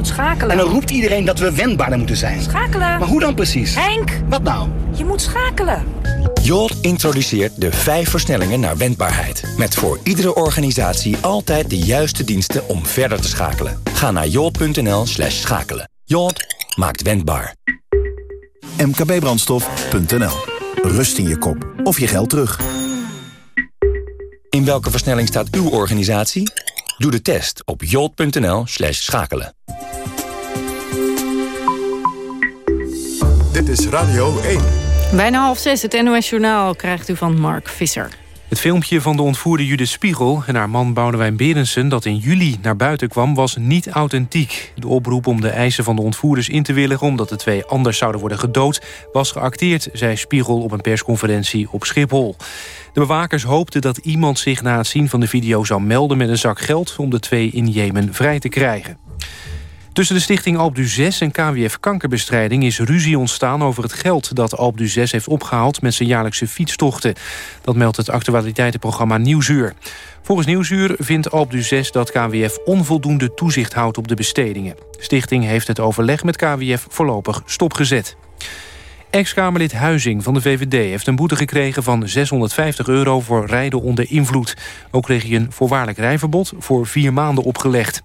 Moet schakelen. En dan roept iedereen dat we wendbaarder moeten zijn. Schakelen. Maar hoe dan precies? Henk! Wat nou? Je moet schakelen. Jolt introduceert de vijf versnellingen naar wendbaarheid. Met voor iedere organisatie altijd de juiste diensten om verder te schakelen. Ga naar jolt.nl slash schakelen. Jolt maakt wendbaar. mkbbrandstof.nl Rust in je kop of je geld terug. In welke versnelling staat uw organisatie? Doe de test op jolt.nl slash schakelen. Dit is Radio 1. Bijna half zes, het NOS-journaal krijgt u van Mark Visser. Het filmpje van de ontvoerde Judith Spiegel en haar man Boudewijn Berensen... dat in juli naar buiten kwam, was niet authentiek. De oproep om de eisen van de ontvoerders in te willigen... omdat de twee anders zouden worden gedood, was geacteerd... zei Spiegel op een persconferentie op Schiphol. De bewakers hoopten dat iemand zich na het zien van de video zou melden... met een zak geld om de twee in Jemen vrij te krijgen. Tussen de stichting Alp du 6 en KWF Kankerbestrijding is ruzie ontstaan over het geld dat Alp du 6 heeft opgehaald met zijn jaarlijkse fietstochten. Dat meldt het actualiteitenprogramma Nieuwsuur. Volgens Nieuwsuur vindt Alp du 6 dat KWF onvoldoende toezicht houdt op de bestedingen. Stichting heeft het overleg met KWF voorlopig stopgezet. Ex-Kamerlid Huizing van de VVD heeft een boete gekregen van 650 euro voor rijden onder invloed. Ook kreeg hij een voorwaardelijk rijverbod voor vier maanden opgelegd.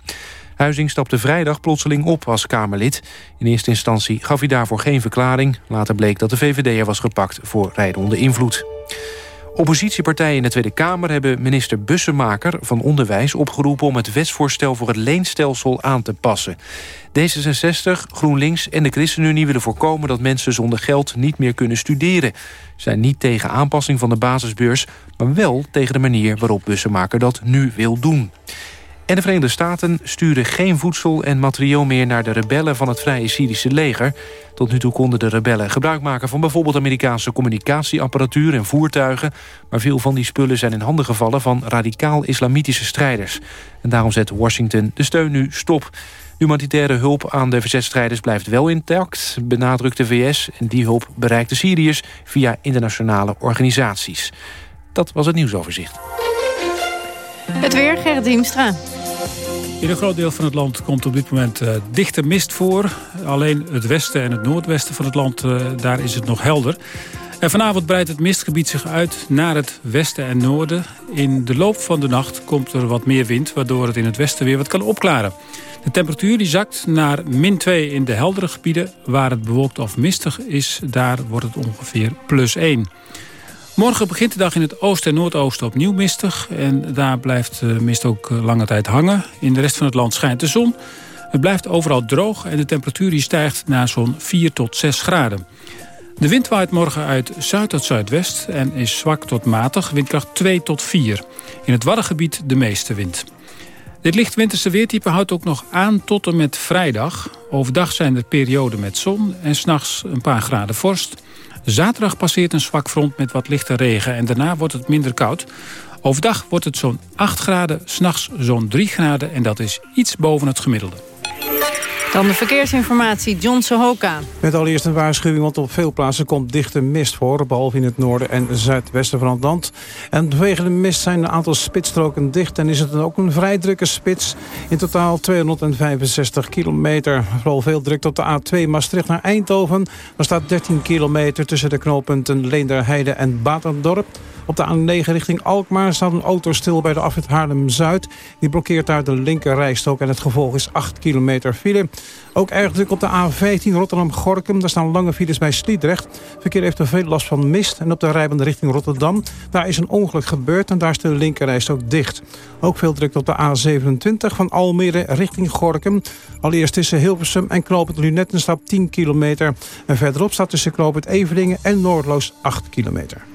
Huizing stapte vrijdag plotseling op als Kamerlid. In eerste instantie gaf hij daarvoor geen verklaring. Later bleek dat de VVD er was gepakt voor rijden onder invloed. Oppositiepartijen in de Tweede Kamer hebben minister Bussemaker van Onderwijs opgeroepen om het wetsvoorstel voor het leenstelsel aan te passen. D66, GroenLinks en de ChristenUnie willen voorkomen dat mensen zonder geld niet meer kunnen studeren. Zijn niet tegen aanpassing van de basisbeurs, maar wel tegen de manier waarop Bussemaker dat nu wil doen. En de Verenigde Staten sturen geen voedsel en materieel meer... naar de rebellen van het Vrije Syrische leger. Tot nu toe konden de rebellen gebruik maken... van bijvoorbeeld Amerikaanse communicatieapparatuur en voertuigen. Maar veel van die spullen zijn in handen gevallen... van radicaal-islamitische strijders. En daarom zet Washington de steun nu stop. Humanitaire hulp aan de verzetstrijders blijft wel intact... benadrukt de VS. En die hulp bereikt de Syriërs via internationale organisaties. Dat was het nieuwsoverzicht. Het weer, Gerrit Hiemstra. In een groot deel van het land komt op dit moment uh, dichte mist voor. Alleen het westen en het noordwesten van het land, uh, daar is het nog helder. En vanavond breidt het mistgebied zich uit naar het westen en noorden. In de loop van de nacht komt er wat meer wind... waardoor het in het westen weer wat kan opklaren. De temperatuur die zakt naar min 2 in de heldere gebieden. Waar het bewolkt of mistig is, daar wordt het ongeveer plus 1. Morgen begint de dag in het oosten en noordoosten opnieuw mistig. En daar blijft de mist ook eh, lange tijd hangen. In de rest van het land schijnt de zon. Het blijft overal droog en de temperatuur stijgt naar zo'n 4 tot 6 graden. De wind waait morgen uit zuid tot zuidwest en is zwak tot matig, windkracht 2 tot 4. In het Waddengebied de meeste wind. Dit lichtwinterse weertype houdt ook nog aan tot en met vrijdag. Overdag zijn er perioden met zon en s'nachts een paar graden vorst. Zaterdag passeert een zwak front met wat lichte regen en daarna wordt het minder koud. Overdag wordt het zo'n 8 graden, s'nachts zo'n 3 graden en dat is iets boven het gemiddelde. Dan de verkeersinformatie, John Sohoka. Met allereerst een waarschuwing, want op veel plaatsen komt dichte mist voor... behalve in het noorden en zuidwesten van het land. En vanwege de mist zijn een aantal spitsstroken dicht... en is het dan ook een vrij drukke spits. In totaal 265 kilometer. Vooral veel druk op de A2 Maastricht naar Eindhoven. Daar staat 13 kilometer tussen de knooppunten Leenderheide en Batendorp. Op de A9 richting Alkmaar staat een auto stil bij de afrit Haarlem-Zuid. Die blokkeert daar de linker rijstok en het gevolg is 8 kilometer file. Ook erg druk op de A15 Rotterdam-Gorkum. Daar staan lange files bij Sliedrecht. Verkeer heeft er veel last van mist. En op de rijbaan richting Rotterdam, daar is een ongeluk gebeurd... en daar is de linkerrijstok dicht. Ook veel druk op de A27 van Almere richting Gorkum. Allereerst tussen Hilversum en Knoopend Lunettenstap 10 kilometer. En verderop staat tussen Knoopend Evelingen en Noordloos 8 kilometer.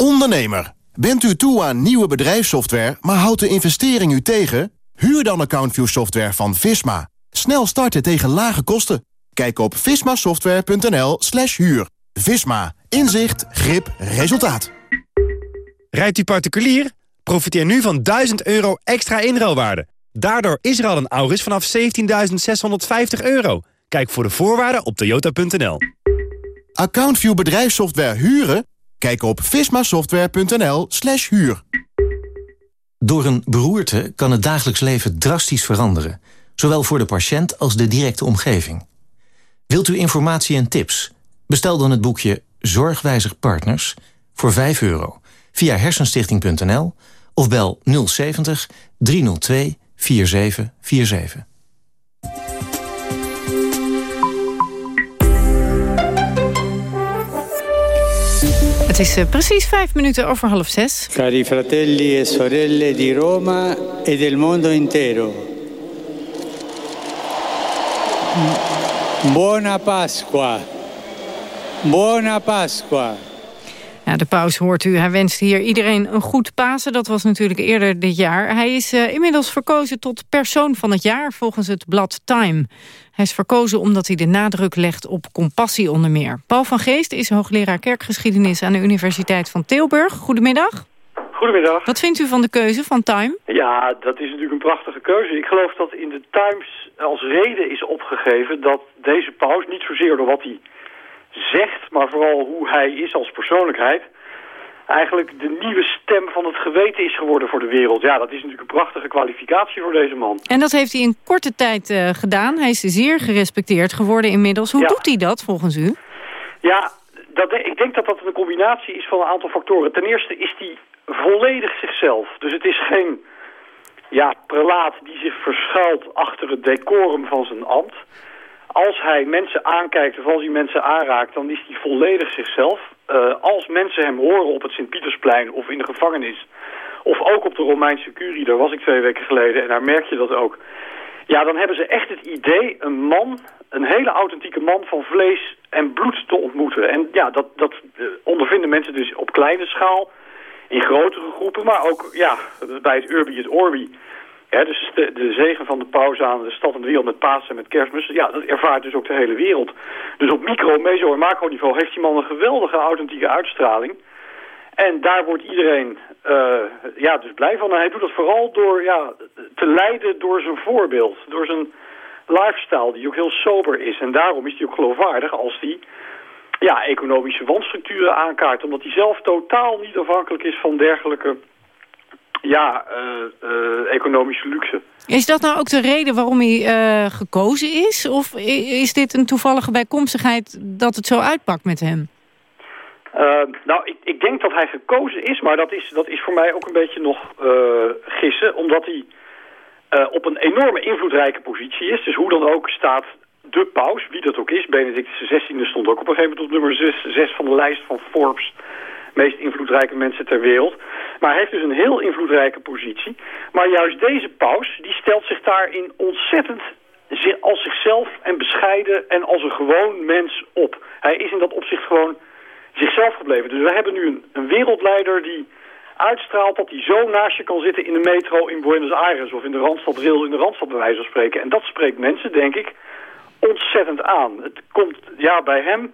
Ondernemer, bent u toe aan nieuwe bedrijfssoftware, maar houdt de investering u tegen? Huur dan AccountView software van Visma. Snel starten tegen lage kosten. Kijk op vismasoftware.nl slash huur. Visma. Inzicht, grip, resultaat. Rijdt u particulier? Profiteer nu van 1000 euro extra inruilwaarde. Daardoor is er al een Auris vanaf 17.650 euro. Kijk voor de voorwaarden op toyota.nl. AccountView bedrijfssoftware huren? Kijk op vismasoftware.nl slash huur. Door een beroerte kan het dagelijks leven drastisch veranderen. Zowel voor de patiënt als de directe omgeving. Wilt u informatie en tips? Bestel dan het boekje Zorgwijzig Partners voor 5 euro via hersenstichting.nl of bel 070 302 4747. Is uh, precies vijf minuten over half zes. Cari fratelli e sorelle di Roma e del mondo intero. Buona Pasqua. Buona Pasqua. Ja, de paus hoort u. Hij wenst hier iedereen een goed Pasen. Dat was natuurlijk eerder dit jaar. Hij is uh, inmiddels verkozen tot persoon van het jaar volgens het blad Time. Hij is verkozen omdat hij de nadruk legt op compassie onder meer. Paul van Geest is hoogleraar kerkgeschiedenis aan de Universiteit van Tilburg. Goedemiddag. Goedemiddag. Wat vindt u van de keuze van Time? Ja, dat is natuurlijk een prachtige keuze. Ik geloof dat in de Times als reden is opgegeven dat deze paus, niet zozeer door wat hij zegt, maar vooral hoe hij is als persoonlijkheid, eigenlijk de nieuwe stem van het geweten is geworden voor de wereld. Ja, dat is natuurlijk een prachtige kwalificatie voor deze man. En dat heeft hij in korte tijd uh, gedaan. Hij is zeer gerespecteerd geworden inmiddels. Hoe Ja. doet hij dat volgens u? Ja, dat, ik denk dat dat een combinatie is van een aantal factoren. Ten eerste is hij volledig zichzelf. Dus het is geen ja, prelaat die zich verschuilt achter het decorum van zijn ambt. Als hij mensen aankijkt of als hij mensen aanraakt, dan is hij volledig zichzelf. Eh, als mensen hem horen op het Sint-Pietersplein of in de gevangenis... of ook op de Romeinse curie, daar was ik twee weken geleden... en daar merk je dat ook. Ja, dan hebben ze echt het idee een man, een hele authentieke man van vlees en bloed te ontmoeten. En ja, dat, dat eh, ondervinden mensen dus op kleine schaal, in grotere groepen... maar ook ja, bij het Urbi het Orbi... Dus de, de zegen van de paus aan de stad en de wereld met Pasen en met kerstmis, ja, dat ervaart dus ook de hele wereld. Dus op micro, meso en macroniveau heeft die man een geweldige authentieke uitstraling. En daar wordt iedereen eh, ja, dus blij van. En hij doet dat vooral door ja, te leiden door zijn voorbeeld, door zijn lifestyle die ook heel sober is. En daarom is hij ook geloofwaardig als hij ja, economische wanstructuren aankaart. Omdat hij zelf totaal niet afhankelijk is van dergelijke ja, eh, economische luxe. Is dat nou ook de reden waarom hij eh, gekozen is? Of is dit een toevallige bijkomstigheid dat het zo uitpakt met hem? Uh, nou, ik, ik denk dat hij gekozen is, maar dat is, dat is voor mij ook een beetje nog uh, gissen. Omdat hij uh, op een enorme invloedrijke positie is. Dus hoe dan ook staat de paus, wie dat ook is. Benedictus XVI stond ook op een gegeven moment op nummer 6, 6 van de lijst van Forbes. Meest invloedrijke mensen ter wereld. Maar hij heeft dus een heel invloedrijke positie. Maar juist deze paus, die stelt zich daarin ontzettend als zichzelf en bescheiden en als een gewoon mens op. Hij is in dat opzicht gewoon zichzelf gebleven. Dus we hebben nu een, een wereldleider die uitstraalt dat hij zo naast je kan zitten in de metro in Buenos Aires of in de Randstad Rail in de Randstad bij wijze van spreken. En dat spreekt mensen, denk ik, ontzettend aan. Het komt, ja, bij hem,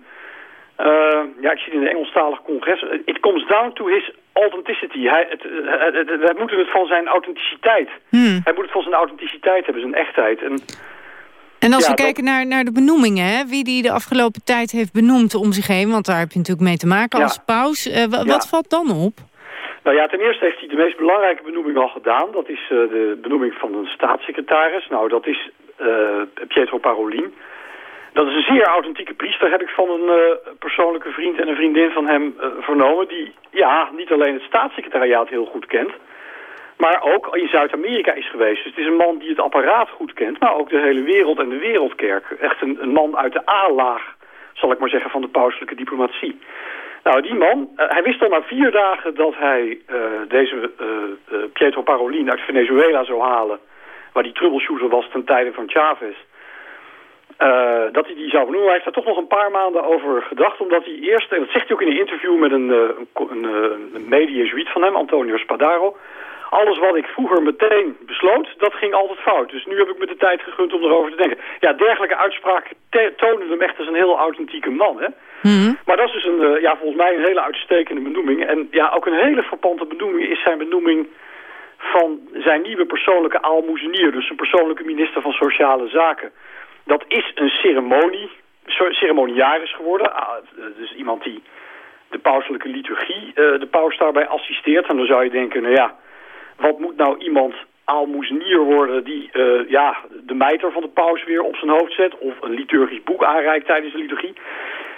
uh, ja, ik zit in een Engelstalig congres, it comes down to his authenticity. Hij, het, het, het, het, wij moeten het van zijn authenticiteit. Hmm. Hij moet het van zijn authenticiteit hebben, zijn echtheid. En, en als ja, we kijken naar, naar de benoemingen, hè, wie die de afgelopen tijd heeft benoemd om zich heen, want daar heb je natuurlijk mee te maken Ja. als paus. Uh, wat valt dan op? Nou ja, ten eerste heeft hij de meest belangrijke benoeming al gedaan. Dat is uh, de benoeming van een staatssecretaris. Nou, dat is Pietro Parolin. Dat is een zeer authentieke priester, heb ik van een uh, persoonlijke vriend en een vriendin van hem uh, vernomen. Die ja, niet alleen het staatssecretariaat heel goed kent, maar ook in Zuid-Amerika is geweest. Dus het is een man die het apparaat goed kent, maar ook de hele wereld en de wereldkerk. Echt een, man uit de A-laag, zal ik maar zeggen, van de pauselijke diplomatie. Nou, die man, uh, hij wist al na vier dagen dat hij deze Pietro Parolin uit Venezuela zou halen, waar die troubleshooter was ten tijde van Chavez. Uh, dat hij die zou benoemen. Hij heeft daar toch nog een paar maanden over gedacht. Omdat hij eerst, en dat zegt hij ook in een interview met een, uh, een, een, mede-jezuïet van hem, Antonio Spadaro. Alles wat ik vroeger meteen besloot, dat ging altijd fout. Dus nu heb ik me de tijd gegund om erover te denken. Ja, dergelijke uitspraken tonen hem echt als een heel authentieke man. Hè? Mm -hmm. Maar dat is dus een, uh, ja, volgens mij een hele uitstekende benoeming. En ja, ook een hele frappante benoeming is zijn benoeming van zijn nieuwe persoonlijke aalmoezenier. Dus een persoonlijke minister van Sociale Zaken. Dat is een ceremonie, ceremoniaris geworden. Dus iemand die de pauselijke liturgie de paus daarbij assisteert. En dan zou je denken, nou ja, wat moet nou iemand aalmoezenier worden die ja, de mijter van de paus weer op zijn hoofd zet... of een liturgisch boek aanreikt tijdens de liturgie.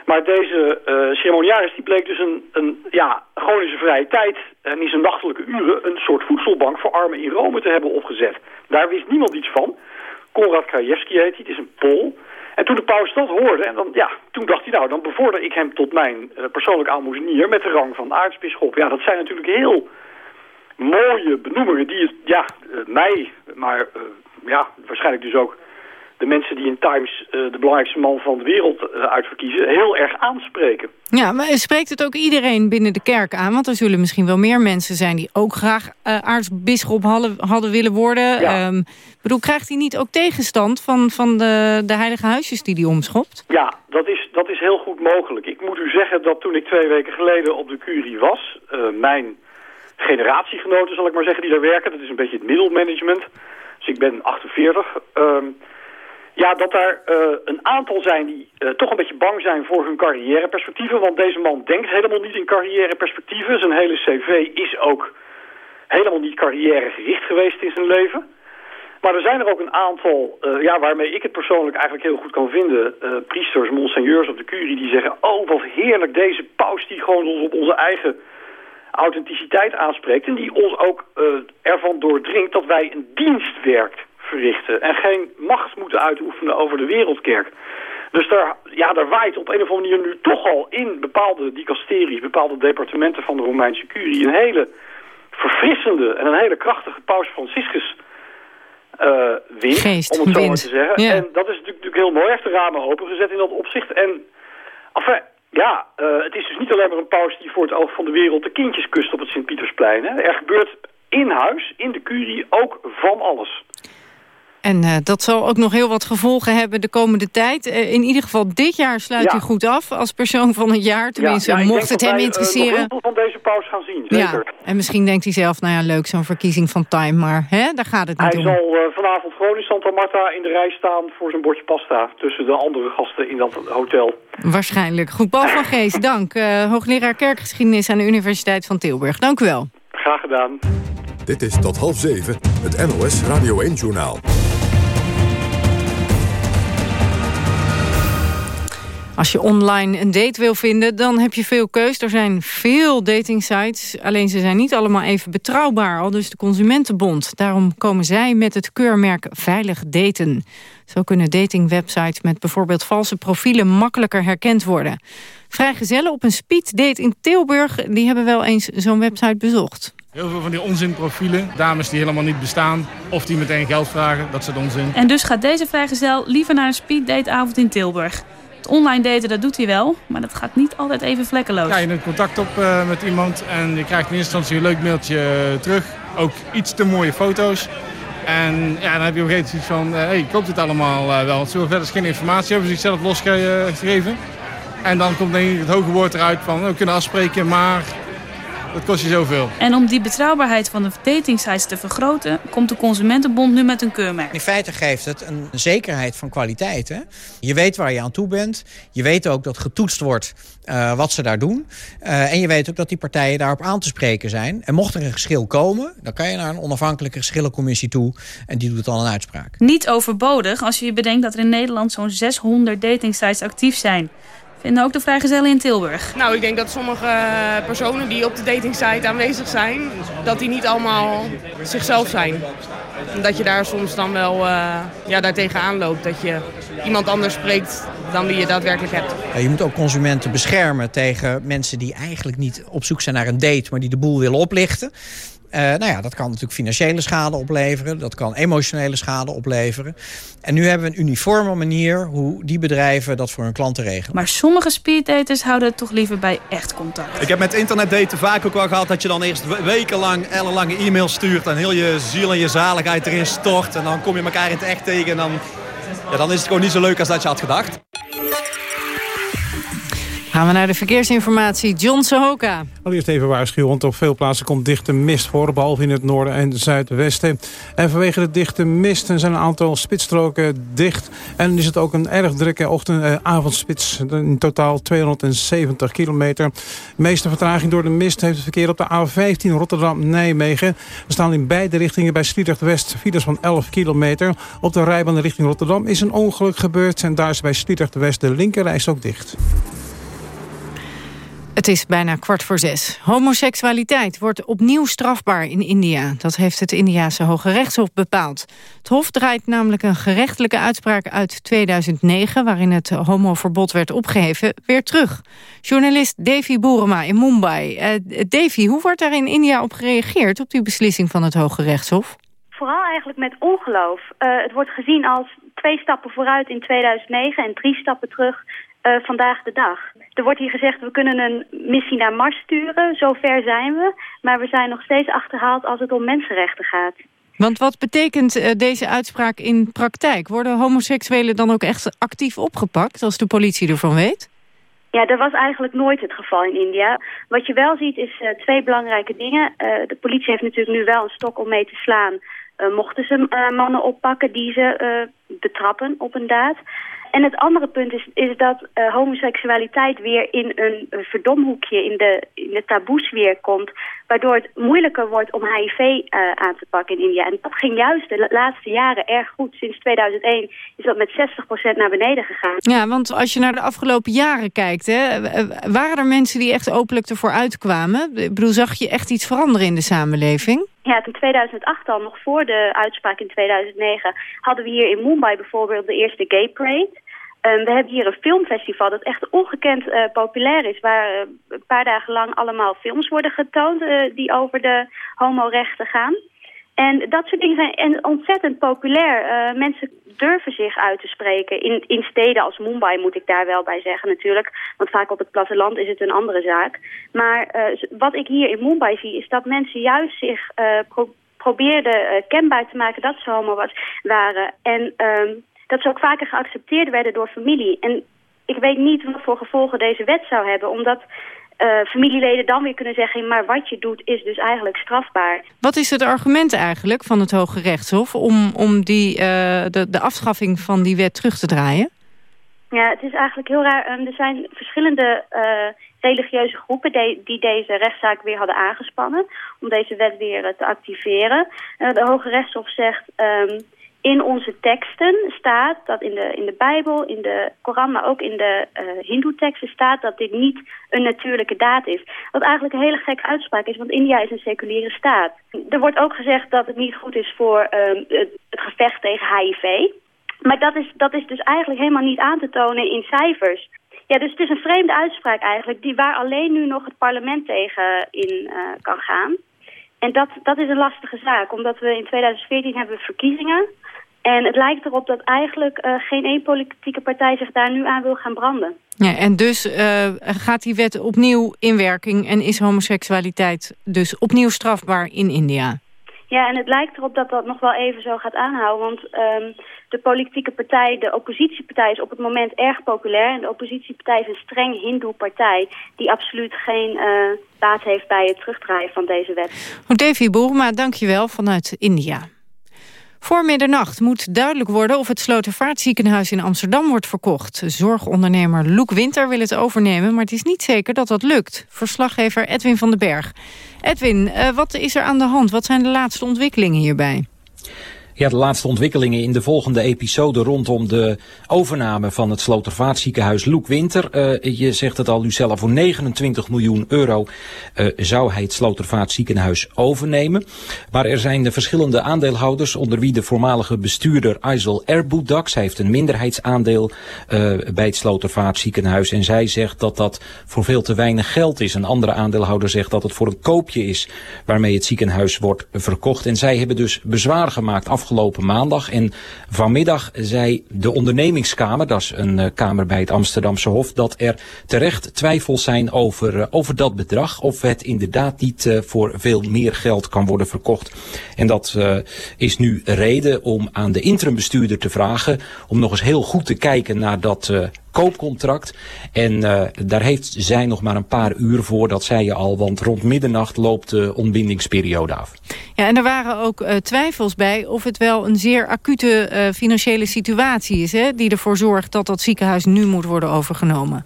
Maar deze uh, ceremoniaris die bleek dus een, een, ja, gewoon in zijn vrije tijd en in zijn nachtelijke uren een soort voedselbank voor armen in Rome te hebben opgezet. Daar wist niemand iets van. Konrad Krajewski heet hij, het is een Pool. En toen de paus dat hoorde, en dan, ja, toen dacht hij nou, dan bevorder ik hem tot mijn uh, persoonlijk aalmoezenier met de rang van aartsbisschop. Ja, dat zijn natuurlijk heel mooie benoemingen die het, ja, uh, mij, maar ja, waarschijnlijk dus ook de mensen die in Times uh, de belangrijkste man van de wereld uh, uitverkiezen... heel erg aanspreken. Ja, maar spreekt het ook iedereen binnen de kerk aan? Want er zullen misschien wel meer mensen zijn... die ook graag uh, aartsbisschop hadden, hadden willen worden. Ja. Um, bedoel, krijgt hij niet ook tegenstand van, van de, de heilige huisjes die hij omschopt? Ja, dat is, dat is heel goed mogelijk. Ik moet u zeggen dat toen ik twee weken geleden op de curie was... mijn generatiegenoten, zal ik maar zeggen, die daar werken... dat is een beetje het middelmanagement... Dus ik ben 48... Um, ja, dat er uh, een aantal zijn die uh, toch een beetje bang zijn voor hun carrièreperspectieven. Want deze man denkt helemaal niet in carrièreperspectieven. Zijn hele cv is ook helemaal niet carrièregericht geweest in zijn leven. Maar er zijn er ook een aantal, uh, ja, waarmee ik het persoonlijk eigenlijk heel goed kan vinden. priesters, monseigneurs op de curie die zeggen... oh, wat heerlijk, deze paus die gewoon ons op onze eigen authenticiteit aanspreekt. En die ons ook ervan doordringt dat wij een dienst werkt verrichten. En geen macht moeten uitoefenen over de wereldkerk. Dus daar, ja, daar waait op een of andere manier nu toch al in bepaalde dicasteries, bepaalde departementen van de Romeinse curie... een hele verfrissende en een hele krachtige paus Franciscus uh, wind, Geest, om het zo wind. maar te zeggen. Ja. En dat is natuurlijk, natuurlijk heel mooi, echt de ramen opengezet in dat opzicht. En, enfin, ja, uh, het is dus niet alleen maar een paus die voor het oog van de wereld de kindjes kust op het Sint-Pietersplein. Er gebeurt in huis, in de curie, ook van alles. En uh, dat zal ook nog heel wat gevolgen hebben de komende tijd. Uh, in ieder geval dit jaar sluit Ja. hij goed af als persoon van het jaar. Tenminste, ja, mocht het dat hem wij, eh, interesseren. heel veel van deze paus gaan zien, zeker. ja. En misschien denkt hij zelf, nou ja, leuk zo'n verkiezing van Time. Maar hè, daar gaat het niet Hij om. zal uh, vanavond gewoon in Santa Marta in de rij staan voor zijn bordje pasta. Tussen de andere gasten in dat hotel. Waarschijnlijk. Goed, Paul van Geest, <laughs> dank. Uh, hoogleraar kerkgeschiedenis aan de Universiteit van Tilburg. Dank u wel. Graag gedaan. Dit is tot half zeven het NOS Radio 1-journaal. Als je online een date wil vinden, dan heb je veel keus. Er zijn veel datingsites, alleen ze zijn niet allemaal even betrouwbaar. Al dus de Consumentenbond. Daarom komen zij met het keurmerk Veilig Daten. Zo kunnen datingwebsites met bijvoorbeeld valse profielen makkelijker herkend worden. Vrijgezellen op een speeddate in Tilburg, die hebben wel eens zo'n website bezocht. Heel veel van die onzinprofielen, dames die helemaal niet bestaan of die meteen geld vragen, dat soort onzin. En dus gaat deze vrijgezel liever naar een speeddateavond in Tilburg. Online daten, dat doet hij wel, maar dat gaat niet altijd even vlekkeloos. Ja, je neemt contact op uh, met iemand en je krijgt in eerste instantie een leuk mailtje uh, terug. Ook iets te mooie foto's. En ja, dan heb je op een gegeven moment van, hé, hey, klopt dit allemaal wel? Zo verder is geen informatie, hebben ze zichzelf losgegeven. En dan komt denk het hoge woord eruit van, we kunnen afspreken, maar dat kost je zoveel. En om die betrouwbaarheid van de datingsites te vergroten... komt de Consumentenbond nu met een keurmerk. In feite geeft het een zekerheid van kwaliteit. Hè? Je weet waar je aan toe bent. Je weet ook dat getoetst wordt uh, wat ze daar doen. Uh, en je weet ook dat die partijen daarop aan te spreken zijn. En mocht er een geschil komen... dan kan je naar een onafhankelijke geschillencommissie toe... en die doet dan een uitspraak. Niet overbodig als je je bedenkt dat er in Nederland... zo'n 600 datingsites actief zijn... Vinden ook de vrijgezellen in Tilburg. Nou, ik denk dat sommige personen die op de datingsite aanwezig zijn... dat die niet allemaal zichzelf zijn. Dat je daar soms dan wel uh, ja, daartegen aanloopt. Dat je iemand anders spreekt dan wie je daadwerkelijk hebt. Ja, je moet ook consumenten beschermen tegen mensen die eigenlijk niet op zoek zijn naar een date... maar die de boel willen oplichten. Uh, nou ja, dat kan natuurlijk financiële schade opleveren. Dat kan emotionele schade opleveren. En nu hebben we een uniforme manier hoe die bedrijven dat voor hun klanten regelen. Maar sommige speeddaters houden het toch liever bij echt contact. Ik heb met internetdaten vaak ook wel gehad dat je dan eerst wekenlang ellenlange e-mails stuurt... en heel je ziel en je zaligheid erin stort. En dan kom je elkaar in het echt tegen en dan, ja, dan is het gewoon niet zo leuk als dat je had gedacht. Gaan we naar de verkeersinformatie. John Sohoka. Allereerst even waarschuwen, want op veel plaatsen komt dichte mist voor... behalve in het noorden en zuidwesten. En vanwege de dichte mist zijn een aantal spitsstroken dicht. En is het ook een erg drukke ochtend- eh, avondspits. In totaal 270 kilometer. De meeste vertraging door de mist heeft het verkeer op de A15 Rotterdam-Nijmegen. Er staan in beide richtingen bij Sliedrecht West files van 11 kilometer. Op de rijbaan richting Rotterdam is een ongeluk gebeurd... en daar is bij Sliedrecht West de linkerreis ook dicht. Het is bijna kwart voor zes. Homoseksualiteit wordt opnieuw strafbaar in India. Dat heeft het Indiase Hoge Rechtshof bepaald. Het Hof draait namelijk een gerechtelijke uitspraak uit 2009... waarin het homoverbod werd opgeheven, weer terug. Journalist Devi Boerema in Mumbai. Uh, Devi, hoe wordt daar in India op gereageerd... op die beslissing van het Hoge Rechtshof? Vooral eigenlijk met ongeloof. Uh, het wordt gezien als twee stappen vooruit in 2009 en drie stappen terug uh, vandaag de dag. Er wordt hier gezegd, we kunnen een missie naar Mars sturen, zover zijn we. Maar we zijn nog steeds achterhaald als het om mensenrechten gaat. Want wat betekent uh, deze uitspraak in praktijk? Worden homoseksuelen dan ook echt actief opgepakt als de politie ervan weet? Ja, dat was eigenlijk nooit het geval in India. Wat je wel ziet is uh, twee belangrijke dingen. de politie heeft natuurlijk nu wel een stok om mee te slaan... mochten ze mannen oppakken die ze betrappen op een daad. En het andere punt is, is dat uh, homoseksualiteit weer in een, een verdomhoekje in de, in de taboesfeer komt. Waardoor het moeilijker wordt om HIV uh, aan te pakken in India. En dat ging juist de laatste jaren erg goed. Sinds 2001 is dat met 60% naar beneden gegaan. Ja, want als je naar de afgelopen jaren kijkt... Hè, waren er mensen die echt openlijk ervoor uitkwamen? Ik bedoel, zag je echt iets veranderen in de samenleving? Ja, in 2008 al, nog voor de uitspraak in 2009... hadden we hier in Mumbai bijvoorbeeld de eerste Gay Parade. Um, we hebben hier een filmfestival dat echt ongekend uh, populair is... waar uh, een paar dagen lang allemaal films worden getoond... Uh, die over de homorechten gaan. En dat soort dingen zijn ontzettend populair. mensen durven zich uit te spreken. In, in steden als Mumbai moet ik daar wel bij zeggen natuurlijk. Want vaak op het platteland is het een andere zaak. Maar wat ik hier in Mumbai zie is dat mensen juist zich pro probeerden kenbaar te maken... dat ze homo was, waren. En... Um, dat ze ook vaker geaccepteerd werden door familie. En ik weet niet wat voor gevolgen deze wet zou hebben, omdat uh, familieleden dan weer kunnen zeggen... maar wat je doet is dus eigenlijk strafbaar. Wat is het argument eigenlijk van het Hoge Rechtshof... om, om die, uh, de, de afschaffing van die wet terug te draaien? Ja, het is eigenlijk heel raar. Um, er zijn verschillende uh, religieuze groepen die, die, deze rechtszaak weer hadden aangespannen... om deze wet weer te activeren. de Hoge Rechtshof zegt... Um, in onze teksten staat dat in de, in de Bijbel, in de Koran, maar ook in de uh, Hindoe-teksten staat dat dit niet een natuurlijke daad is. Wat eigenlijk een hele gekke uitspraak is, want India is een seculiere staat. Er wordt ook gezegd dat het niet goed is voor um, het, gevecht tegen HIV. Maar dat is, dat is dus eigenlijk helemaal niet aan te tonen in cijfers. Ja, dus het is een vreemde uitspraak eigenlijk, die waar alleen nu nog het parlement tegen in uh, kan gaan. En dat, dat is een lastige zaak, omdat we in 2014 hebben verkiezingen. En het lijkt erop dat eigenlijk uh, geen één politieke partij zich daar nu aan wil gaan branden. Ja, en dus uh, gaat die wet opnieuw in werking en is homoseksualiteit dus opnieuw strafbaar in India? Ja, en het lijkt erop dat dat nog wel even zo gaat aanhouden. Want um, de politieke partij, de oppositiepartij is op het moment erg populair. En de oppositiepartij is een streng hindoe partij... die absoluut geen uh, baat heeft bij het terugdraaien van deze wet. Davy Boerma, dank je wel vanuit India. Voor middernacht moet duidelijk worden of het Slotervaartziekenhuis in Amsterdam wordt verkocht. Zorgondernemer Loek Winter wil het overnemen, maar het is niet zeker dat dat lukt. Verslaggever Edwin van den Berg. Edwin, uh, wat is er aan de hand? Wat zijn de laatste ontwikkelingen hierbij? Ja, de laatste ontwikkelingen in de volgende episode rondom de overname van het Slotervaartziekenhuis Loek Winter. Uh, je zegt het al zelf, voor 29 miljoen euro uh, zou hij het Slotervaartziekenhuis overnemen. Maar er zijn de verschillende aandeelhouders, onder wie de voormalige bestuurder Aysel Erboudak. Zij heeft een minderheidsaandeel uh, bij het Slotervaartziekenhuis en zij zegt dat dat voor veel te weinig geld is. Een andere aandeelhouder zegt dat het voor een koopje is waarmee het ziekenhuis wordt verkocht. En zij hebben dus bezwaar gemaakt afgelopen afgelopen maandag. En vanmiddag zei de ondernemingskamer, dat is een uh, kamer bij het Amsterdamse Hof, dat er terecht twijfels zijn over, uh, over dat bedrag. Of het inderdaad niet uh, voor veel meer geld kan worden verkocht. En dat is nu reden om aan de interimbestuurder te vragen om nog eens heel goed te kijken naar dat koopcontract. En daar heeft zij nog maar een paar uur voor, dat zei je al. Want rond middernacht loopt de ontbindingsperiode af. Ja, en er waren ook twijfels bij of het wel een zeer acute financiële situatie is... Hè, die ervoor zorgt dat dat ziekenhuis nu moet worden overgenomen.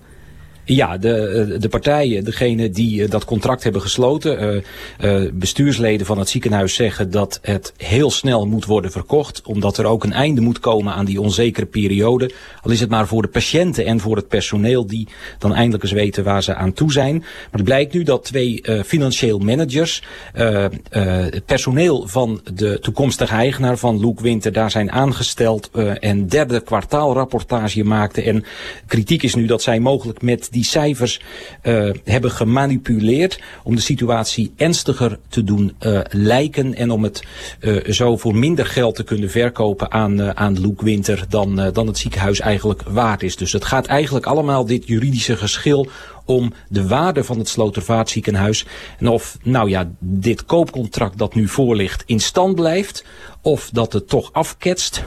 Ja, de, eh, de partijen, degene die eh, dat contract hebben gesloten, uh, bestuursleden van het ziekenhuis zeggen dat het heel snel moet worden verkocht, omdat er ook een einde moet komen aan die onzekere periode. Al is het maar voor de patiënten en voor het personeel die dan eindelijk eens weten waar ze aan toe zijn. Maar het blijkt nu dat twee financieel managers, het personeel van de toekomstige eigenaar van Loek Winter daar zijn aangesteld en derde kwartaalrapportage maakten. En kritiek is nu dat zij mogelijk met die cijfers uh, hebben gemanipuleerd om de situatie ernstiger te doen uh, lijken en om het uh, zo voor minder geld te kunnen verkopen aan, aan Loek Winter dan, dan het ziekenhuis eigenlijk waard is. Dus het gaat eigenlijk allemaal dit juridische geschil om de waarde van het Slotervaartziekenhuis. En of nou ja, dit koopcontract dat nu voor ligt in stand blijft. Of dat het toch afketst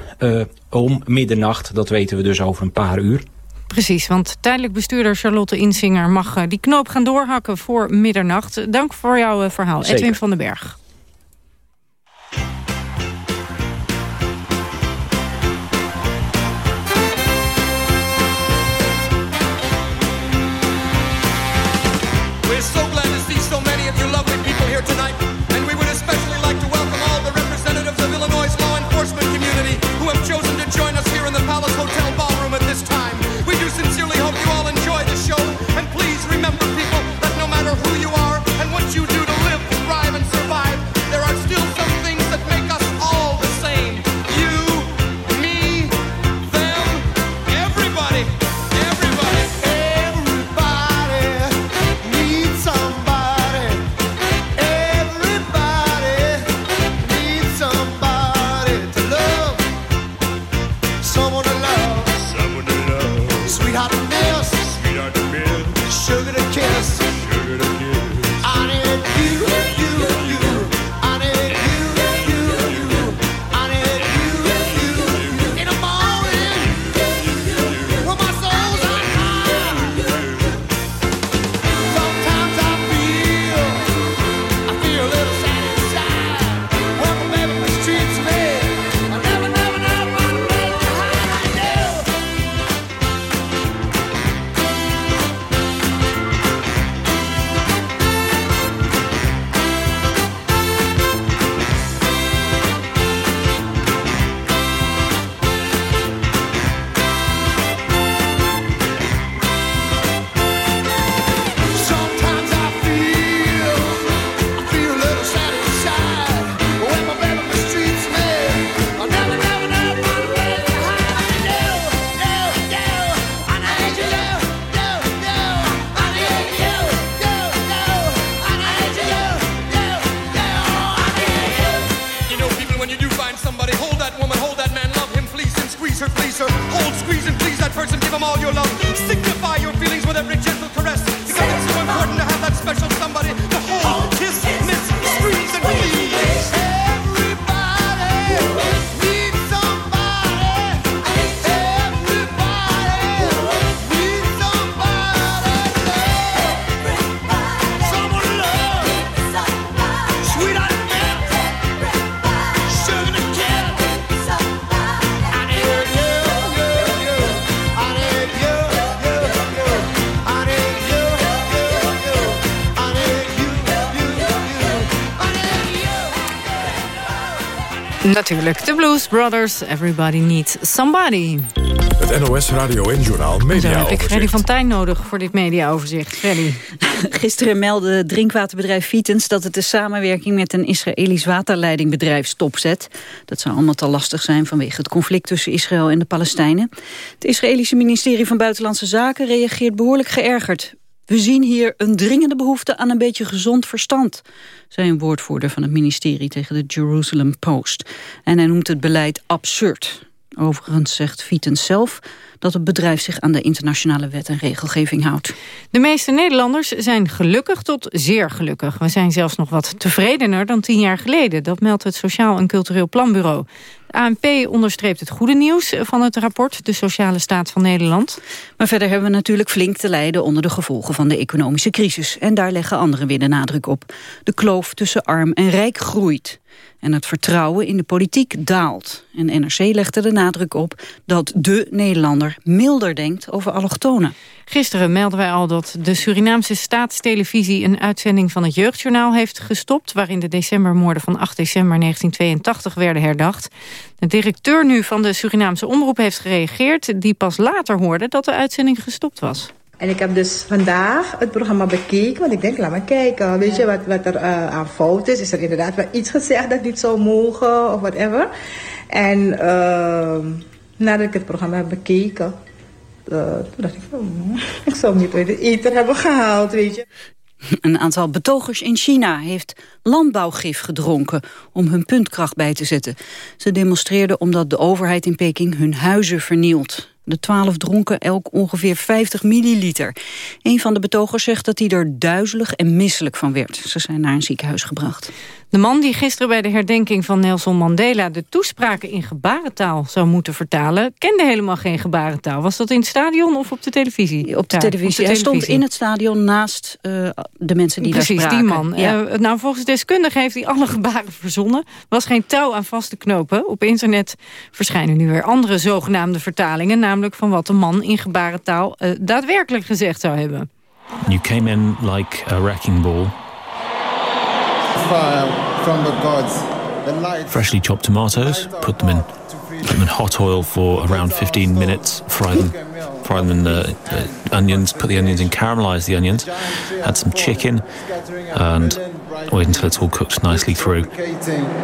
om middernacht. Dat weten we dus over een paar uur. Precies, want tijdelijk bestuurder Charlotte Insinger mag eh, die knoop gaan doorhakken voor middernacht. Dank voor jouw eh, verhaal, Zeker. Edwin van den Berg. words and give them all your love. Signify your feelings with every gesture. Natuurlijk, de Blues Brothers, Everybody Needs Somebody. Het NOS Radio en Journaal Media Dan heb ik Freddy van Tijn nodig voor dit mediaoverzicht. Freddy. <laughs> Gisteren meldde drinkwaterbedrijf Vitens dat het de samenwerking met een Israëlisch waterleidingbedrijf stopzet. Dat zou allemaal te lastig zijn vanwege het conflict tussen Israël en de Palestijnen. Het Israëlische ministerie van Buitenlandse Zaken reageert behoorlijk geërgerd. We zien hier een dringende behoefte aan een beetje gezond verstand, zei een woordvoerder van het ministerie tegen de Jerusalem Post. En hij noemt het beleid absurd. Overigens zegt Vitens zelf dat het bedrijf zich aan de internationale wet en regelgeving houdt. De meeste Nederlanders zijn gelukkig tot zeer gelukkig. We zijn zelfs nog wat tevredener dan tien jaar geleden. Dat meldt het Sociaal en Cultureel Planbureau. ANP onderstreept het goede nieuws van het rapport... de sociale staat van Nederland. Maar verder hebben we natuurlijk flink te lijden... onder de gevolgen van de economische crisis. En daar leggen anderen weer de nadruk op. De kloof tussen arm en rijk groeit. En het vertrouwen in de politiek daalt. En NRC legde de nadruk op dat de Nederlander milder denkt over allochtonen. Gisteren melden wij al dat de Surinaamse staatstelevisie... een uitzending van het Jeugdjournaal heeft gestopt... waarin de decembermoorden van 8 december 1982 werden herdacht. De directeur nu van de Surinaamse omroep heeft gereageerd... die pas later hoorde dat de uitzending gestopt was. En ik heb dus vandaag het programma bekeken, want ik denk, laat maar kijken. Weet je wat, wat er uh, aan fout is? Is er inderdaad wel iets gezegd dat niet zou mogen of whatever? En uh, nadat ik het programma heb bekeken, uh, toen dacht ik hmm, <laughs> ik zou niet uit de eten hebben gehaald, weet je. Een aantal betogers in China heeft landbouwgif gedronken om hun puntkracht bij te zetten. Ze demonstreerden omdat de overheid in Peking hun huizen vernielt. De twaalf dronken elk ongeveer 50 milliliter. Een van de betogers zegt dat hij er duizelig en misselijk van werd. Ze zijn naar een ziekenhuis gebracht. De man die gisteren bij de herdenking van Nelson Mandela... de toespraken in gebarentaal zou moeten vertalen... kende helemaal geen gebarentaal. Was dat in het stadion of op de televisie? Op de, televisie. Hij stond in het stadion naast uh, de mensen die Precies, daar spraken. spraken. die man. Uh, nou, volgens deskundigen heeft hij alle gebaren verzonnen. Er was geen touw aan vast te knopen. Op internet verschijnen nu weer andere zogenaamde vertalingen... namelijk van wat de man in gebarentaal uh, daadwerkelijk gezegd zou hebben. You came in like a wrecking ball. Fire from the gods. The light Freshly chopped tomatoes, put them in, put them in hot oil for around 15 minutes, fry them, fry them in the uh, onions, put the onions in, caramelize the onions, add some chicken, and wait until it's all cooked nicely through.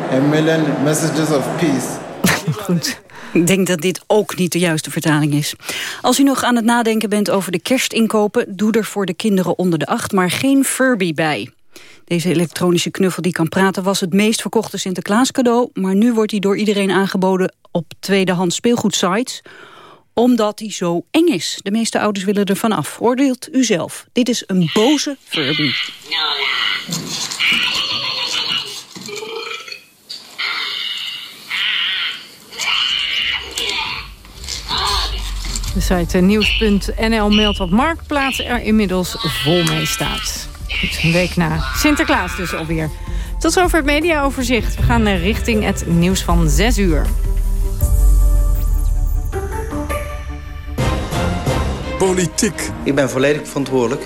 a million messages of peace. Goed. Ik denk dat dit ook niet de juiste vertaling is. Als u nog aan het nadenken bent over de kerstinkopen... doe er voor de kinderen onder de acht maar geen Furby bij. Deze elektronische knuffel die kan praten was het meest verkochte Sinterklaas cadeau... maar nu wordt hij door iedereen aangeboden op tweedehands speelgoedsites omdat hij zo eng is. De meeste ouders willen er vanaf. Oordeelt u zelf. Dit is een boze Furby. De site nieuws.nl meldt dat Marktplaats er inmiddels vol mee staat. Goed, een week na Sinterklaas dus alweer. Tot zover het mediaoverzicht. We gaan richting het nieuws van 6 uur. Politiek. Ik ben volledig verantwoordelijk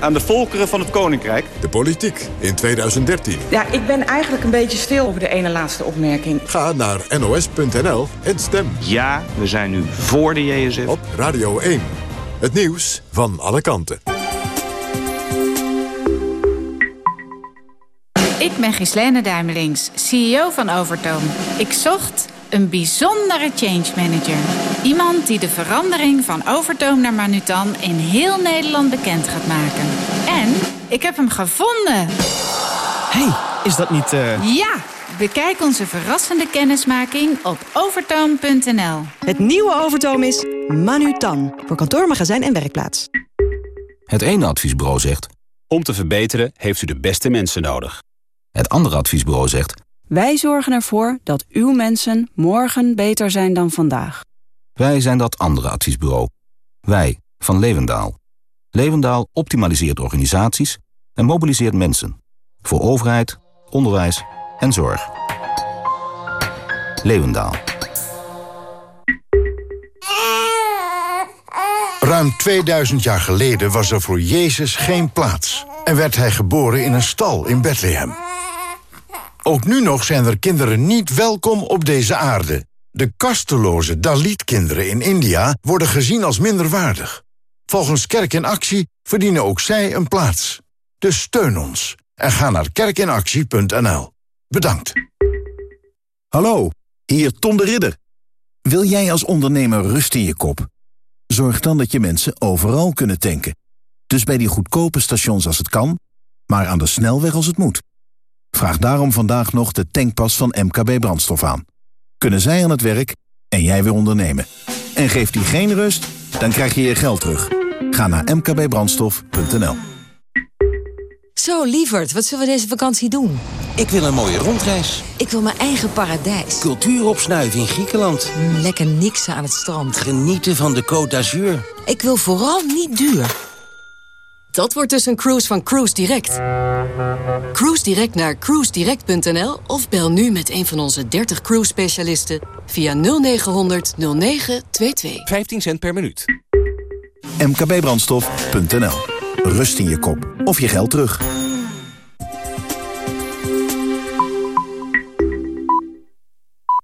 aan de volkeren van het Koninkrijk. De politiek in 2013. Ja, ik ben eigenlijk een beetje stil over de ene laatste opmerking. Ga naar nos.nl en stem. Ja, we zijn nu voor de JSF. Op Radio 1. Het nieuws van alle kanten. Ik ben Gislene Duimelings, CEO van Overtoom. Ik zocht een bijzondere change manager. Iemand die de verandering van Overtoom naar Manutan in heel Nederland bekend gaat maken. En ik heb hem gevonden. hey, is dat niet... Uh... Ja, bekijk onze verrassende kennismaking op overtoom.nl. Het nieuwe Overtoom is Manutan. Voor kantoor, magazijn en werkplaats. Het ene adviesbureau zegt... Om te verbeteren heeft u de beste mensen nodig. Het andere adviesbureau zegt... Wij zorgen ervoor dat uw mensen morgen beter zijn dan vandaag. Wij zijn dat andere adviesbureau. Wij, van Levendaal. Levendaal optimaliseert organisaties en mobiliseert mensen. Voor overheid, onderwijs en zorg. Levendaal. Ruim 2000 jaar geleden was er voor Jezus geen plaats... en werd hij geboren in een stal in Bethlehem. Ook nu nog zijn er kinderen niet welkom op deze aarde. De kasteloze Dalit-kinderen in India worden gezien als minderwaardig. Volgens Kerk in Actie verdienen ook zij een plaats. Dus steun ons en ga naar kerkinactie.nl. Bedankt. Hallo, hier Tom de Ridder. Wil jij als ondernemer rust in je kop? Zorg dan dat je mensen overal kunnen tanken. Dus bij die goedkope stations als het kan, maar aan de snelweg als het moet. Vraag daarom vandaag nog de tankpas van MKB Brandstof aan. Kunnen zij aan het werk en jij weer ondernemen. En geeft die geen rust, dan krijg je je geld terug. Ga naar mkbbrandstof.nl Zo, lieverd, wat zullen we deze vakantie doen? Ik wil een mooie rondreis. Ik wil mijn eigen paradijs. Cultuur opsnuiven in Griekenland. Mm, lekker niksen aan het strand. Genieten van de Côte d'Azur. Ik wil vooral niet duur. Dat wordt dus een cruise van Cruise Direct. Cruise Direct naar cruisedirect.nl of bel nu met een van onze 30 cruise specialisten via 0900 0922. 15 cent per minuut. mkbbrandstof.nl Rust in je kop of je geld terug.